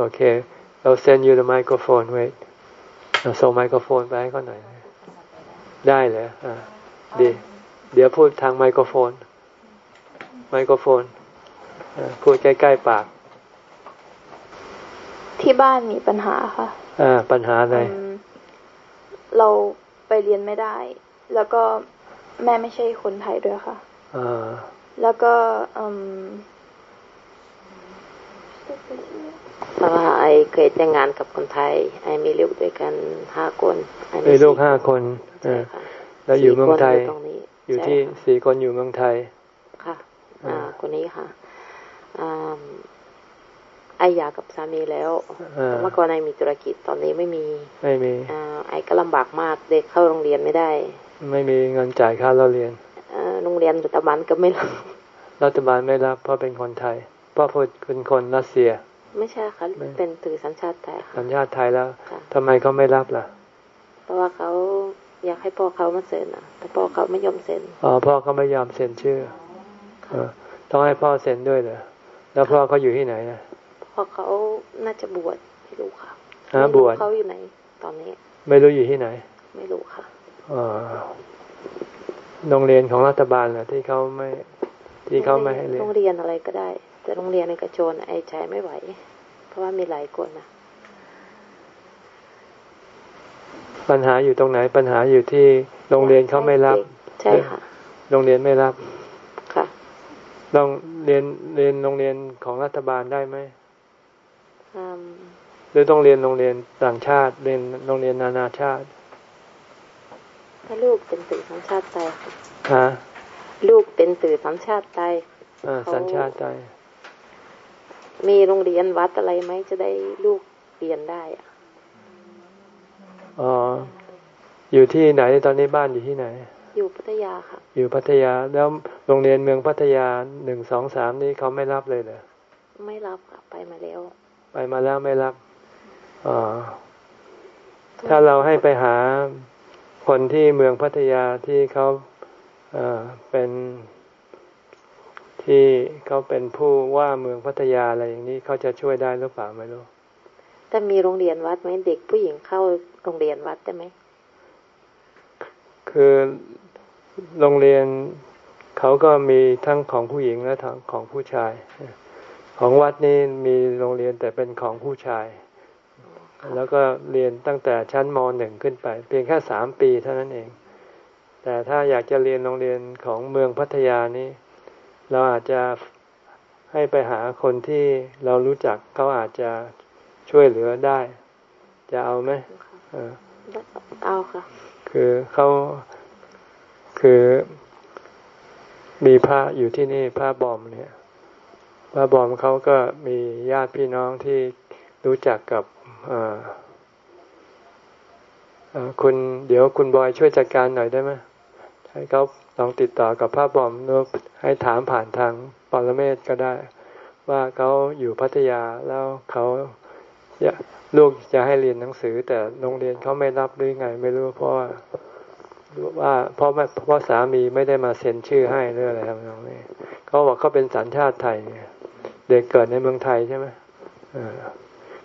Okay I'll send you the microphone wait เราส่งไมโครโฟนไปให้เขาหน่อยได้เลยอ่าดี เดี๋ยวพูดทางไมโครโฟน ไมโครโฟนพูดใกล้ๆปาก ที่บ้านมีปัญหาค่ะอ่าปัญหาอะไรเราไปเรียนไม่ได้ แล้วก็แม่ไม่ใช่คนไทยด้วยค่ะแล้วก็เพราะว่าไอเคยแต่งงานกับคนไทย ไอมีลูกด้วยกันห้าคนมีลูกห้าคนแล้วอยู่เมืองไทย อยู่ที่สี่คนอยู่เมืองไทย ค่ะอ่าคนนี้ค่ะ ไออยากกับสามีแล้วเมื่อก่อนไอมีธุรกิจตอนนี้ไม่มี ไม่มีไอก็ลำบากมากเด็กเข้าโรงเรียนไม่ได้ ไม่มีเงินจ่ายค่าเราเรียนโรงเรียนรัฐบาลก็ไม่รับรัฐบาลไม่รับเพราะเป็นคนไทย เพราะเป็นคนรัสเซีย ไม่ใช่ค่ะเป็นถือสัญชาติไทยค่ะสัญชาติไทยแล้วทำไมเขาไม่รับล่ะ เพราะว่าเขาอยากให้พ่อเขามาเซ็นอะ แต่พ่อเขาไม่ยอมเซ็นอ๋อพ่อเขาไม่ยอมเซ็นชื่อต้องให้พ่อเซ็นด้วยเหรอแล้วพ่อเขาอยู่ที่ไหนนะ ราะเขาน่าจะบวชไม่รู้ค่ะฮะบวชเขาอยู่ไหนตอนนี้ ไม่รู้อยู่ที่ไหน ไม่รู้ค่ะอ๋อโรงเรียนของรัฐบาลเหรอที่เขาไม่ที่เขาไม่ให้เรียนโรงเรียนอะไรก็ได้ แต่โรงเรียนในกระโจนไอ้ใจไม่ไหว เพราะว่ามีหลายคนนะปัญหาอยู่ตรงไหนปัญหาอยู่ที่โรงเรียนเขาไม่รับ ใช่ค่ะ โรงเรียนไม่รับ ค่ะลองเรียนเรียนโรงเรียนของรัฐบาลได้ไหม หรือต้องเรียนโรงเรียนต่างชาติ เรียนโรงเรียนนานาชาติ ถ้าลูกเป็นตื่อสัญชาติไทยฮะลูกเป็นตื่อสัญชาติไทยอ่าสัญชาติไทยมีโรงเรียนวัดอะไรไหมจะได้ลูกเรียนได้อะอ๋ออยู่ที่ไหนตอนนี้บ้านอยู่ที่ไหน อยู่พัทยาค่ะ อยู่พัทยาแล้วโรงเรียนเมืองพัทยาหนึ่งสองสามนี่เขาไม่รับเลยเหรอไม่รับค่ะไปมาแล้ว ไปมาแล้วไม่รับอ๋อถ้าเราให้ไปหาคนที่เมืองพัทยาที่เขาเเป็นที่เขาเป็นผู้ว่าเมืองพัทยาอะไรอย่างนี้เขาจะช่วยได้หรือเปล่าไม่รู้แต่มีโรงเรียนวัดไหมเด็กผู้หญิงเข้าโรงเรียนวัดได้ไหมคือโรงเรียนเขาก็มีทั้งของผู้หญิงและทั้งของผู้ชาย ของวัดนี้มีโรงเรียนแต่เป็นของผู้ชาย แล้วก็เรียนตั้งแต่ชั้นมหนึ่งขึ้นไป เพียงแค่สามปีเท่านั้นเอง แต่ถ้าอยากจะเรียนโรงเรียนของเมืองพัทยานี้ เราอาจจะให้ไปหาคนที่เรารู้จักเขาอาจจะช่วยเหลือได้ จะเอาไหมเอาค่ะ คือเขาคือมีพระอยู่ที่นี่พระบอมเนี่ย พระบอมเขาก็มีญาติพี่น้องที่รู้จักกับคุณเดี๋ยวคุณบอยช่วยจัดการหน่อยได้ไหมให้เขาลองติดต่อกับพระบอมหรือให้ถามผ่านทางปรเมศก็ได้ ว่าเขาอยู่พัทยาแล้วเขาลูกจะให้เรียนหนังสือ แต่โรงเรียนเขาไม่รับหรือไง ไม่รู้เพราะว่าว่าเพราะเพราะสามีไม่ได้มาเซ็นชื่อให้หรืออะไรทำนองนี้เขาบอกเขาเป็นสัญชาติไทยเด็กเกิดในเมืองไทยใช่ไหม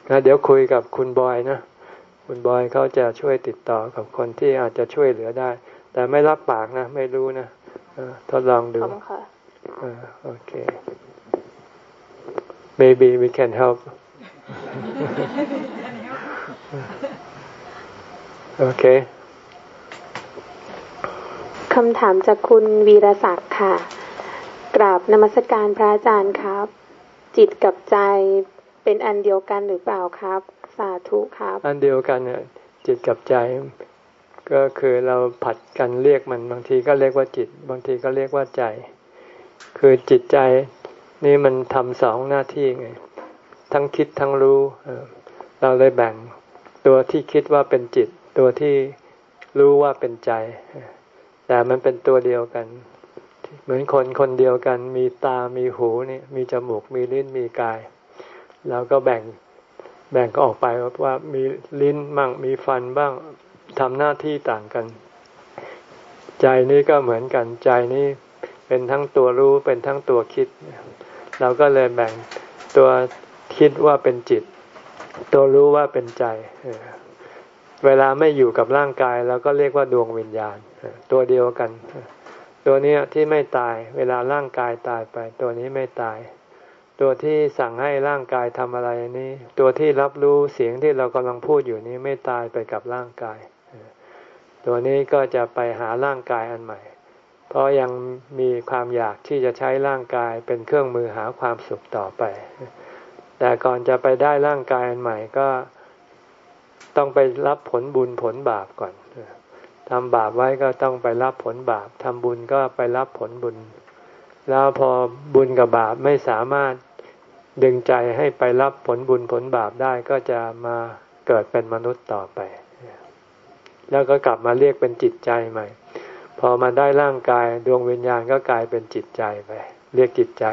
นะเดี๋ยวคุยกับคุณบอยนะ คุณบอยเขาจะช่วยติดต่อกับคนที่อาจจะช่วยเหลือได้ แต่ไม่รับปากนะ ไม่รู้นะทดลองดูโอเค maybe we can help โอเคคำถามจากคุณวีรศักดิ์ค่ะ กราบนมัสการพระอาจารย์ครับ จิตกับใจเป็นอันเดียวกันหรือเปล่าครับ สาธุครับ อันเดียวกันเนี่ยจิตกับใจก็คือเราผัดกันเรียกมันบางทีก็เรียกว่าจิต บางทีก็เรียกว่าใจ คือจิตใจนี่มันทำสองหน้าที่ไง ทั้งคิดทั้งรู้เราเลยแบ่งตัวที่คิดว่าเป็นจิต ตัวที่รู้ว่าเป็นใจ แต่มันเป็นตัวเดียวกัน เหมือนคนคนเดียวกันมีตามีหูนี่มีจมูกมีลิ้นมีกายเราก็แบ่งแบ่งก็ออกไปว่ามีลิ้นบ้างมีฟันบ้างทำหน้าที่ต่างกัน ใจนี้ก็เหมือนกันใจนี้เป็นทั้งตัวรู้เป็นทั้งตัวคิด เราก็เลยแบ่งตัวคิดว่าเป็นจิต ตัวรู้ว่าเป็นใจ เวลาไม่อยู่กับร่างกายเราก็เรียกว่าดวงวิญญาณ ตัวเดียวกัน ตัวนี้ที่ไม่ตายเวลาร่างกายตายไป ตัวนี้ไม่ตาย ตัวที่สั่งให้ร่างกายทำอะไรนี้ ตัวที่รับรู้เสียงที่เรากำลังพูดอยู่นี้ไม่ตายไปกับร่างกาย ตัวนี้ก็จะไปหาร่างกายอันใหม่ เพราะยังมีความอยากที่จะใช้ร่างกายเป็นเครื่องมือหาความสุขต่อไป แต่ก่อนจะไปได้ร่างกายอันใหม่ก็ต้องไปรับผลบุญผลบาปก่อน ทำบาปไว้ก็ต้องไปรับผลบาปทำบุญก็ไปรับผลบุญ แล้วพอบุญกับบาปไม่สามารถดึงใจให้ไปรับผลบุญผลบาปได้ก็จะมาเกิดเป็นมนุษย์ต่อไป แล้วก็กลับมาเรียกเป็นจิตใจใหม่ พอมาได้ร่างกายดวงวิญญาณก็กลายเป็นจิตใจไป เรียกจิตใจ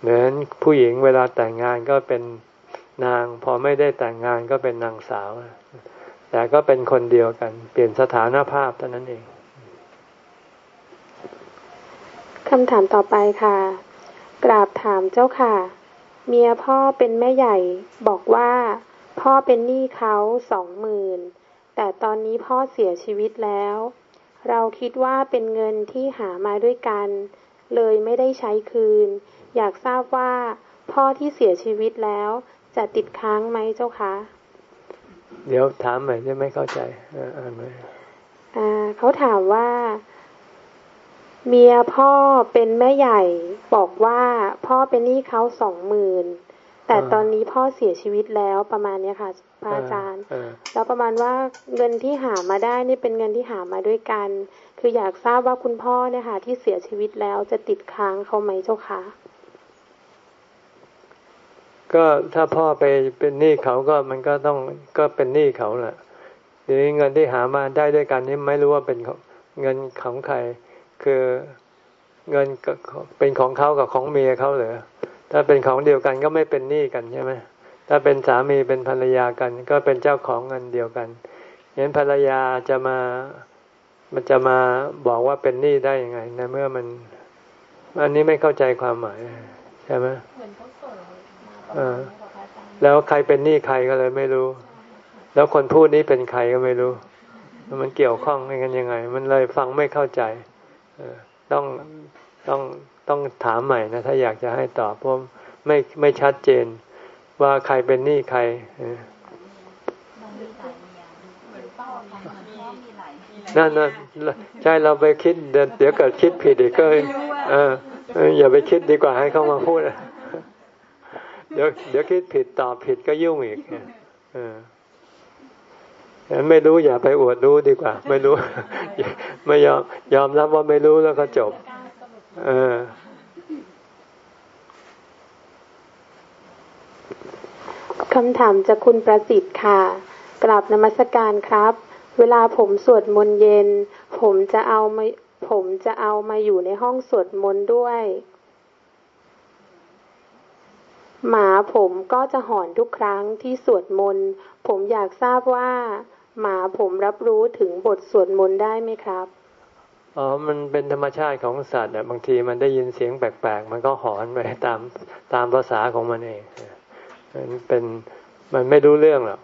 เหมือนผู้หญิงเวลาแต่งงานก็เป็นนาง พอไม่ได้แต่งงานก็เป็นนางสาว แต่ก็เป็นคนเดียวกัน เปลี่ยนสถานภาพเท่านั้นเองคำถามต่อไปค่ะ กราบถามเจ้าค่ะ เมียพ่อเป็นแม่ใหญ่ บอกว่าพ่อเป็นหนี้เขาสองหมื่นแต่ตอนนี้พ่อเสียชีวิตแล้ว เราคิดว่าเป็นเงินที่หามาด้วยกัน เลยไม่ได้ใช้คืน อยากทราบว่าพ่อที่เสียชีวิตแล้วจะติดค้างไหมเจ้าคะ เดี๋ยวถามใหม่จะไม่เข้าใจอ่านไหมเขาถามว่า เมียพ่อเป็นแม่ใหญ่ บอกว่าพ่อเป็นหนี้เขาสองหมื่นแต่ตอนนี้พ่อเสียชีวิตแล้วประมาณนี้ค่ะพระอาจารย์ แล้วประมาณว่าเงินที่หามาได้นี่เป็นเงินที่หามาด้วยกัน คืออยากทราบว่าคุณพ่อเนี่ยค่ะที่เสียชีวิตแล้วจะติดค้างเขาไหมเจ้าคะ ก็ถ้าพ่อไปเป็นหนี้เขาก็มันก็ต้องก็เป็นหนี้เขาแหละทีนี้เงินที่หามาได้ด้วยกันนี่ไม่รู้ว่าเป็นเงินของใคร คือเงินเป็นของเขากับของเมียเขาเหรือถ้าเป็นของเดียวกันก็ไม่เป็นหนี้กันใช่ไหมถ้าเป็นสามีเป็นภรรยากัน ก็เป็นเจ้าของเงินเดียวกันเห็นภรรยาจะมามันจะมาบอกว่าเป็นหนี้ได้ยังไงนะเมื่อมัน อันนี้ไม่เข้าใจความหมายใช่ไหม แล้วใครเป็นหนี้ใครก็เลยไม่รู้ แล้วคนพูดนี้เป็นใครก็ไม่รู้ มันเกี่ยวข้องกันยังไง มันเลยฟังไม่เข้าใจต้องต้องต้องถามใหม่นะถ้าอยากจะให้ตอบเพราะไม่ไม่ชัดเจน ว่าใครเป็นหนี้ใครนั่นนั่นใช่เราไปคิดเดี๋ยวเกิดคิดผิดอีกก็เอออย่าไปคิดดีกว่าให้เขามาพูด เดี๋ยวเดี๋ยวคิดผิดตอบผิดก็ยุ่งอีกเอองั้นไม่รู้อย่าไปอวดรู้ดีกว่า ไม่รู้ ไม่ยอมยอมรับว่าไม่รู้แล้วก็จบ เออคำถามจากคุณประสิทธิ์ค่ะ กราบนมัสการครับ เวลาผมสวดมนต์เย็น ผมจะเอามาผมจะเอามาอยู่ในห้องสวดมนต์ด้วย หมาผมก็จะหอนทุกครั้งที่สวดมนต์ ผมอยากทราบว่า หมาผมรับรู้ถึงบทสวดมนต์ได้ไหมครับ อ๋อ มันเป็นธรรมชาติของสัตว์อะบางทีมันได้ยินเสียงแปลกๆ มันก็หอนไปตามตามภาษาของมันเองมันเป็นมันไม่รู้เรื่องหรอก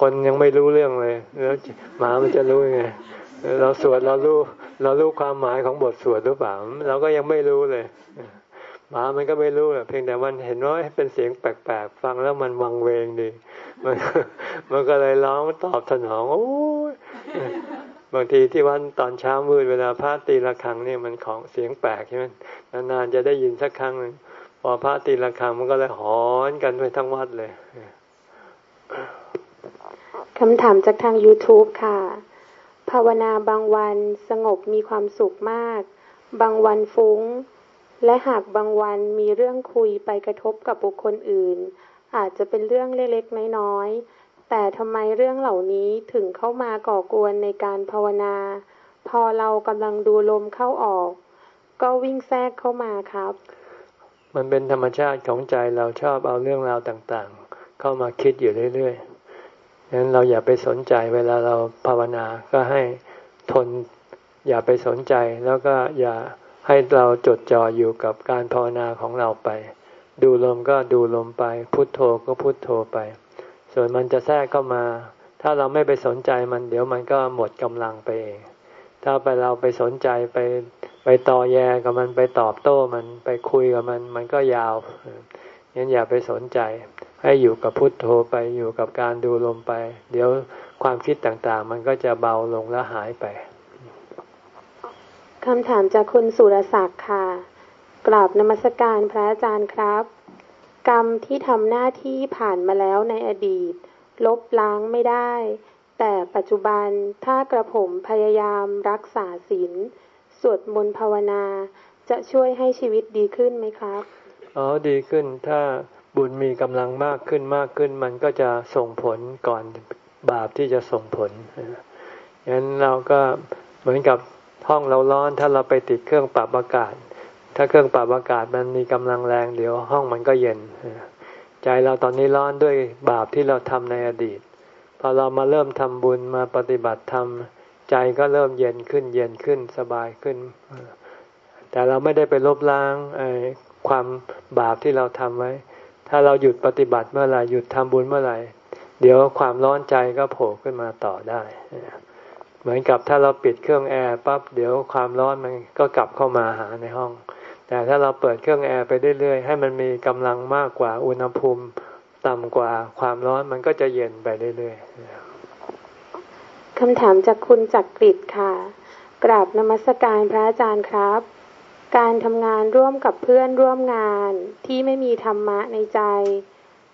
คนยังไม่รู้เรื่องเลย แล้วหมามันจะรู้ยังไง เราสวดเรารู้เรารู้ความหมายของบทสวดหรือเปล่า เราก็ยังไม่รู้เลย หมามันก็ไม่รู้เพียงแต่มันเห็นว่าเป็นเสียงแปลกๆฟังแล้วมันวังเวงดี มันมันก็เลยร้องตอบสนองโอ้ยบางทีที่วันตอนเช้ามืดเวลาพระตีละครังเนี่ยมันของเสียงแปลกใช่ไหมนานๆจะได้ยินสักครั้งหนึ่งพอพระตีละครังมันก็เลยหอนกันไปทั้งวัดเลยคำถามจากทาง YouTube ค่ะ ภาวนาบางวันสงบมีความสุขมาก บางวันฟุง้ง และหากบางวันมีเรื่องคุยไปกระทบกับบุคคลอื่น อาจจะเป็นเรื่องเล็กๆ น้อยๆ แต่ทำไมเรื่องเหล่านี้ถึงเข้ามาก่อกวนในการภาวนา พอเรากำลังดูลมเข้าออก ก็วิ่งแทรกเข้ามาครับ มันเป็นธรรมชาติของใจเราชอบเอาเรื่องราวต่างๆ เข้ามาคิดอยู่เรื่อยๆงั้นเราอย่าไปสนใจเวลาเราภาวนาก็ให้ทนอย่าไปสนใจแล้วก็อย่า ให้เราจดจ่ออยู่กับการภาวนาของเราไป ดูลมก็ดูลมไป พุทโธก็พุทโธไป ส่วนมันจะแทรกเข้ามา ถ้าเราไม่ไปสนใจมันเดี๋ยวมันก็หมดกำลังไปเอง ถ้าไปเราไปสนใจไปไปต่อแยกับมันไปตอบโต้มันไปคุยกับมันมันก็ยาวงั้นอย่าไปสนใจ ให้อยู่กับพุทโธไปอยู่กับการดูลมไป เดี๋ยวความคิดต่างๆ มันก็จะเบาลงและหายไป คำถามจากคุณสุรศักดิ์ค่ะ กราบนมัสการพระอาจารย์ครับ กรรมที่ทำหน้าที่ผ่านมาแล้วในอดีต ลบล้างไม่ได้ แต่ปัจจุบันถ้ากระผมพยายามรักษาศีลสวดมนต์ภาวนา จะช่วยให้ชีวิตดีขึ้นไหมครับ อ๋อ ดีขึ้น ถ้าบุญมีกำลังมากขึ้นมากขึ้น มันก็จะส่งผลก่อนบาปที่จะส่งผลงั้นเราก็เหมือนกับ ห้องเราร้อนถ้าเราไปติดเครื่องปรับอากาศ ถ้าเครื่องปรับอากาศมันมีกำลังแรงเดี๋ยวห้องมันก็เย็น ใจเราตอนนี้ร้อนด้วยบาปที่เราทำในอดีต พอเรามาเริ่มทำบุญมาปฏิบัติธรรมใจก็เริ่มเย็นขึ้นเย็นขึ้นสบายขึ้น แต่เราไม่ได้ไปลบล้างความบาปที่เราทำไว้ ถ้าเราหยุดปฏิบัติเมื่อไหร่หยุดทำบุญเมื่อไหร่ เดี๋ยวความร้อนใจก็โผล่ขึ้นมาต่อได้ เหมือนกับถ้าเราปิดเครื่องแอร์ปั๊บเดี๋ยวความร้อนมันก็กลับเข้ามาหาในห้อง แต่ถ้าเราเปิดเครื่องแอร์ไปเรื่อยๆ ให้มันมีกำลังมากกว่าอุณหภูมิต่ำกว่าความร้อนมันก็จะเย็นไปเรื่อยๆคำถามจากคุณจักริดค่ะ กราบนมัสการพระอาจารย์ครับ การทำงานร่วมกับเพื่อนร่วมงานที่ไม่มีธรรมะในใจ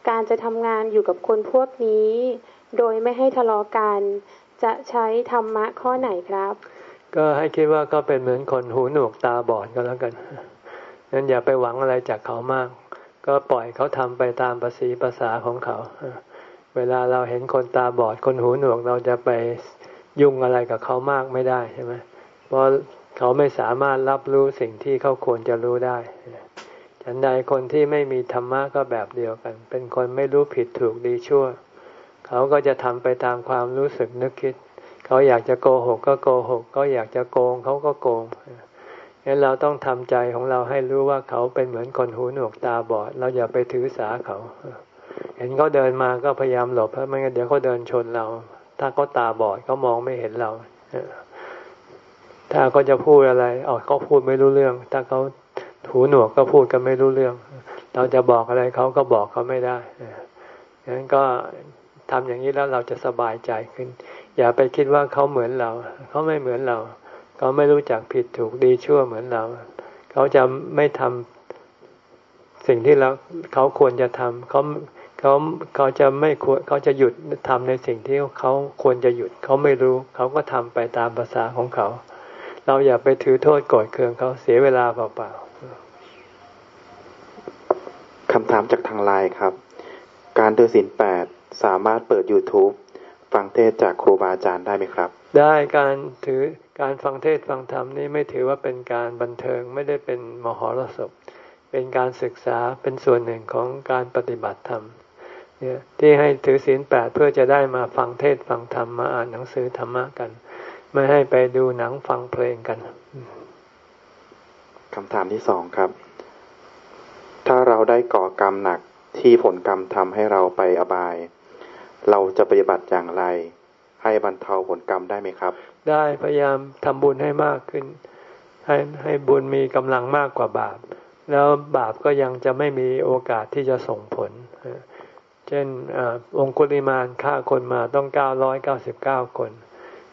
การจะทำงานอยู่กับคนพวกนี้ โดยไม่ให้ทะเลาะกัน จะใช้ธรรมะข้อไหนครับ ก็ให้คิดว่าก็เป็นเหมือนคนหูหนวกตาบอดก็แล้วกันนั้นอย่าไปหวังอะไรจากเขามาก ก็ปล่อยเขาทำไปตามภาษีภาษาของเขา เวลาเราเห็นคนตาบอดคนหูหนวกเราจะไปยุ่งอะไรกับเขามากไม่ได้ใช่ไหมเพราะเขาไม่สามารถรับรู้สิ่งที่เขาควรจะรู้ได้ฉันใดคนที่ไม่มีธรรมะก็แบบเดียวกัน เป็นคนไม่รู้ผิดถูกดีชั่ว เขาก็จะทำไปตามความรู้สึกนึกคิด เขาอยากจะโกหกก็โกหก เขาอยากจะโกงเขาก็โกงงั้นเราต้องทำใจของเราให้รู้ว่าเขาเป็นเหมือนคนหูหนวกตาบอด เราอย่าไปถือสาเขา เห็นเขาเดินมาก็พยายามหลบเพราะไม่งั้นเดี๋ยวเขาเดินชนเรา ถ้าเขาตาบอดเขามองไม่เห็นเราถ้าเขาจะพูดอะไรอ๋อเขาพูดไม่รู้เรื่อง ถ้าเขาหูหนวกก็พูดกันไม่รู้เรื่อง เราจะบอกอะไรเขาก็บอกเขาไม่ได้งั้นก็ ทำอย่างนี้แล้วเราจะสบายใจขึ้น อย่าไปคิดว่าเขาเหมือนเรา เขาไม่เหมือนเรา เขาไม่รู้จักผิดถูกดีชั่วเหมือนเรา เขาจะไม่ทำสิ่งที่เราเขาควรจะทำเขาเขาเขาจะไม่ควรเขาจะหยุดทำในสิ่งที่เขาควรจะหยุด เขาไม่รู้ เขาก็ทำไปตามภาษาของเขา เราอย่าไปถือโทษโกรธเคืองเขาเสียเวลาเปล่าๆคำถามจากทางไลน์ครับ การถือศีลแปด สามารถเปิด YouTube ฟังเทศจากครูบาอาจารย์ได้ไหมครับ ได้การถือการฟังเทศฟังธรรมนี่ไม่ถือว่าเป็นการบันเทิงไม่ได้เป็นมหรสพ เป็นการศึกษาเป็นส่วนหนึ่งของการปฏิบัติธรรมเนี่ยที่ให้ถือศีลแปดเพื่อจะได้มาฟังเทศฟังธรรมมาอ่านหนังสือธรรมะกัน ไม่ให้ไปดูหนังฟังเพลงกันคำถามที่สองครับ ถ้าเราได้ก่อกรรมหนักที่ผลกรรมทำให้เราไปอบาย เราจะปฏิบัติอย่างไร ให้บรรเทาผลกรรมได้ไหมครับ ได้พยายามทำบุญให้มากขึ้น ให้ให้บุญมีกำลังมากกว่าบาป แล้วบาปก็ยังจะไม่มีโอกาสที่จะส่งผล เช่นองคุลิมานฆ่าคนมาต้องเก้าร้อยเก้าสิบเก้าคน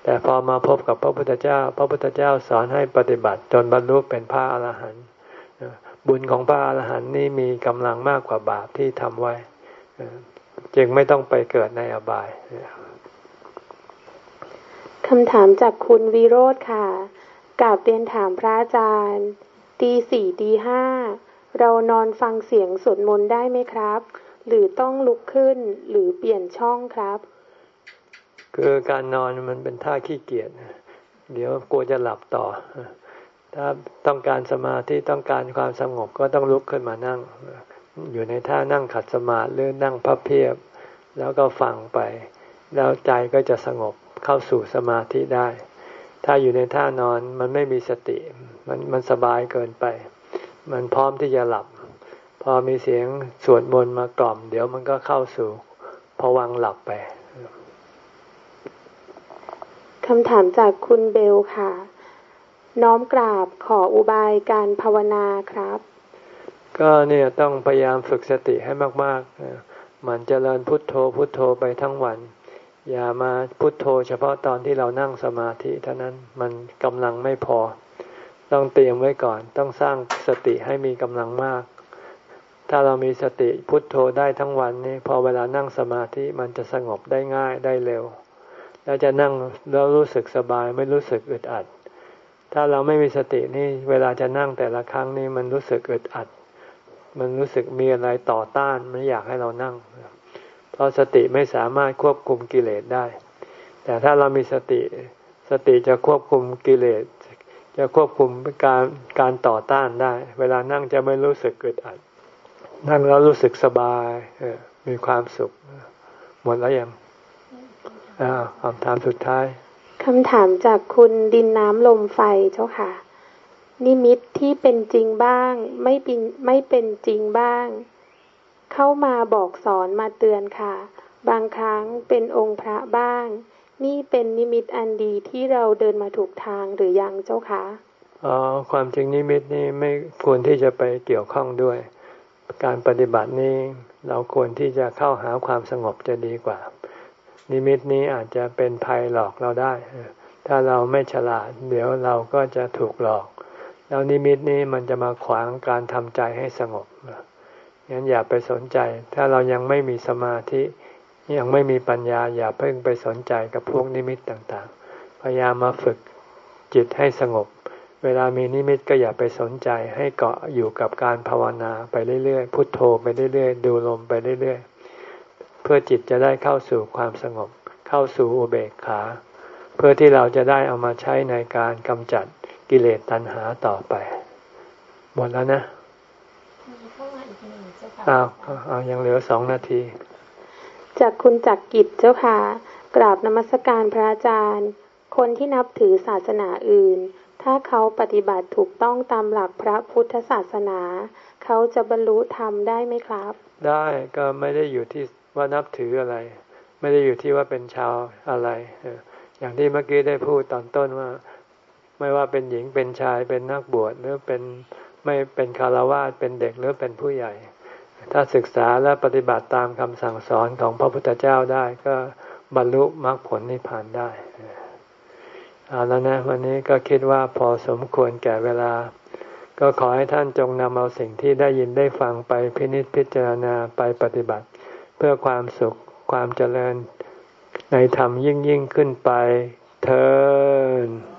แต่พอมาพบกับพระพุทธเจ้า พระพุทธเจ้าสอนให้ปฏิบัติจนบรรลุเป็นพระอรหันต์บุญของพระอรหันต์นี่มีกำลังมากกว่าบาปที่ทำไว้ จึงไม่ต้องไปเกิดในอบายคำถามจากคุณวิโรธค่ะกาบเรียนถามพระอาจารย์ตีสี่ตีห้าเรานอนฟังเสียงสวดมนต์ได้ไหมครับ หรือต้องลุกขึ้นหรือเปลี่ยนช่องครับ คือการนอนมันเป็นท่าขี้เกียจเดี๋ยวกลัวจะหลับต่อ ถ้าต้องการสมาธิต้องการความสงบก็ต้องลุกขึ้นมานั่ง อยู่ในท่านั่งขัดสมาธิหรือนั่งพับเพียบ แล้วก็ฟังไป แล้วใจก็จะสงบเข้าสู่สมาธิได้ ถ้าอยู่ในท่านอนมันไม่มีสติ มันมันสบายเกินไป มันพร้อมที่จะหลับ พอมีเสียงสวดมนต์มากล่อม เดี๋ยวมันก็เข้าสู่พวังหลับไปคำถามจากคุณเบลค่ะ น้อมกราบขออุบายการภาวนาครับ ก็เนี่ยต้องพยายามฝึกสติให้มากๆมันจเจริญพุทโธพุทโธไปทั้งวัน อย่ามาพุทโธ เฉพาะตอนที่เรานั่งสมาธิเท่านั้นมันกำลังไม่พอ ต้องเตรียมไว้ก่อน ต้องสร้างสติให้มีกำลังมาก ถ้าเรามีสติพุทโธได้ทั้งวันนี้พอเวลานั่งสมาธิมันจะสงบได้ง่ายได้เร็ว แล้วจะนั่งแล้วรู้สึกสบายไม่รู้สึกอึดอัด ถ้าเราไม่มีสตินี่เวลาจะนั่งแต่ละครั้งนี่มันรู้สึกอึดอัด มันรู้สึกมีอะไรต่อต้านมันอยากให้เรานั่ง เพราะสติไม่สามารถควบคุมกิเลสได้ แต่ถ้าเรามีสติสติจะควบคุมกิเลส จะควบคุมการการต่อต้านได้ เวลานั่งจะไม่รู้สึกอึดอัด นั่งแล้วรู้สึกสบายมีความสุข หมดแล้วยังคำถามสุดท้ายคำถามจากคุณดินน้ำลมไฟเจ้าค่ะ นิมิตที่เป็นจริงบ้าง ไม่เป็นไม่เป็นจริงบ้าง เข้ามาบอกสอนมาเตือนค่ะ บางครั้งเป็นองค์พระบ้าง นี่เป็นนิมิตอันดีที่เราเดินมาถูกทางหรือยังเจ้าคะอ๋อความจริงนิมิตนี่ไม่ควรที่จะไปเกี่ยวข้องด้วย การปฏิบัตินี้เราควรที่จะเข้าหาความสงบจะดีกว่า นิมิตนี้อาจจะเป็นภัยหลอกเราได้ ถ้าเราไม่ฉลาด เดี๋ยวเราก็จะถูกหลอก แล้วนิมิตนี้มันจะมาขวางการทำใจให้สงบงั้นอย่าไปสนใจ ถ้าเรายังไม่มีสมาธิ ยังไม่มีปัญญา อย่าเพิ่งไปสนใจกับพวกนิมิตต่างๆ พยายามมาฝึกจิตให้สงบ เวลามีนิมิตก็อย่าไปสนใจให้เกาะอยู่กับการภาวนาไปเรื่อยๆ พุทโธไปเรื่อยๆ ดูลมไปเรื่อยๆ เพื่อจิตจะได้เข้าสู่ความสงบ เข้าสู่อุเบกขา เพื่อที่เราจะได้เอามาใช้ในการกำจัด กิเลสตัณหาต่อไป หมดแล้วนะอ้าวอายังเหลือสองนาที จากคุณจักกิจเจ้าค่ะ กราบนมัสการพระอาจารย์ คนที่นับถือศาสนาอื่น ถ้าเขาปฏิบัติถูกต้องตามหลักพระพุทธศาสนา เขาจะบรรลุธรรมได้ไหมครับ ได้ก็ไม่ได้อยู่ที่ว่านับถืออะไร ไม่ได้อยู่ที่ว่าเป็นชาวอะไร อย่างที่เมื่อกี้ได้พูดตอนต้นว่า ไม่ว่าเป็นหญิงเป็นชายเป็นนักบวชหรือเป็นไม่เป็นคารวะเป็นเด็กหรือเป็นผู้ใหญ่ ถ้าศึกษาและปฏิบัติตามคำสั่งสอนของพระพุทธเจ้าได้ก็บรรลุมรรคผลนิพพานได้เอาแล้วนะวันนี้ก็คิดว่าพอสมควรแก่เวลา ก็ขอให้ท่านจงนำเอาสิ่งที่ได้ยินได้ฟังไปพินิจพิจารณาไปปฏิบัติ เพื่อความสุขความเจริญในธรรมยิ่งยิ่งขึ้นไปเธอ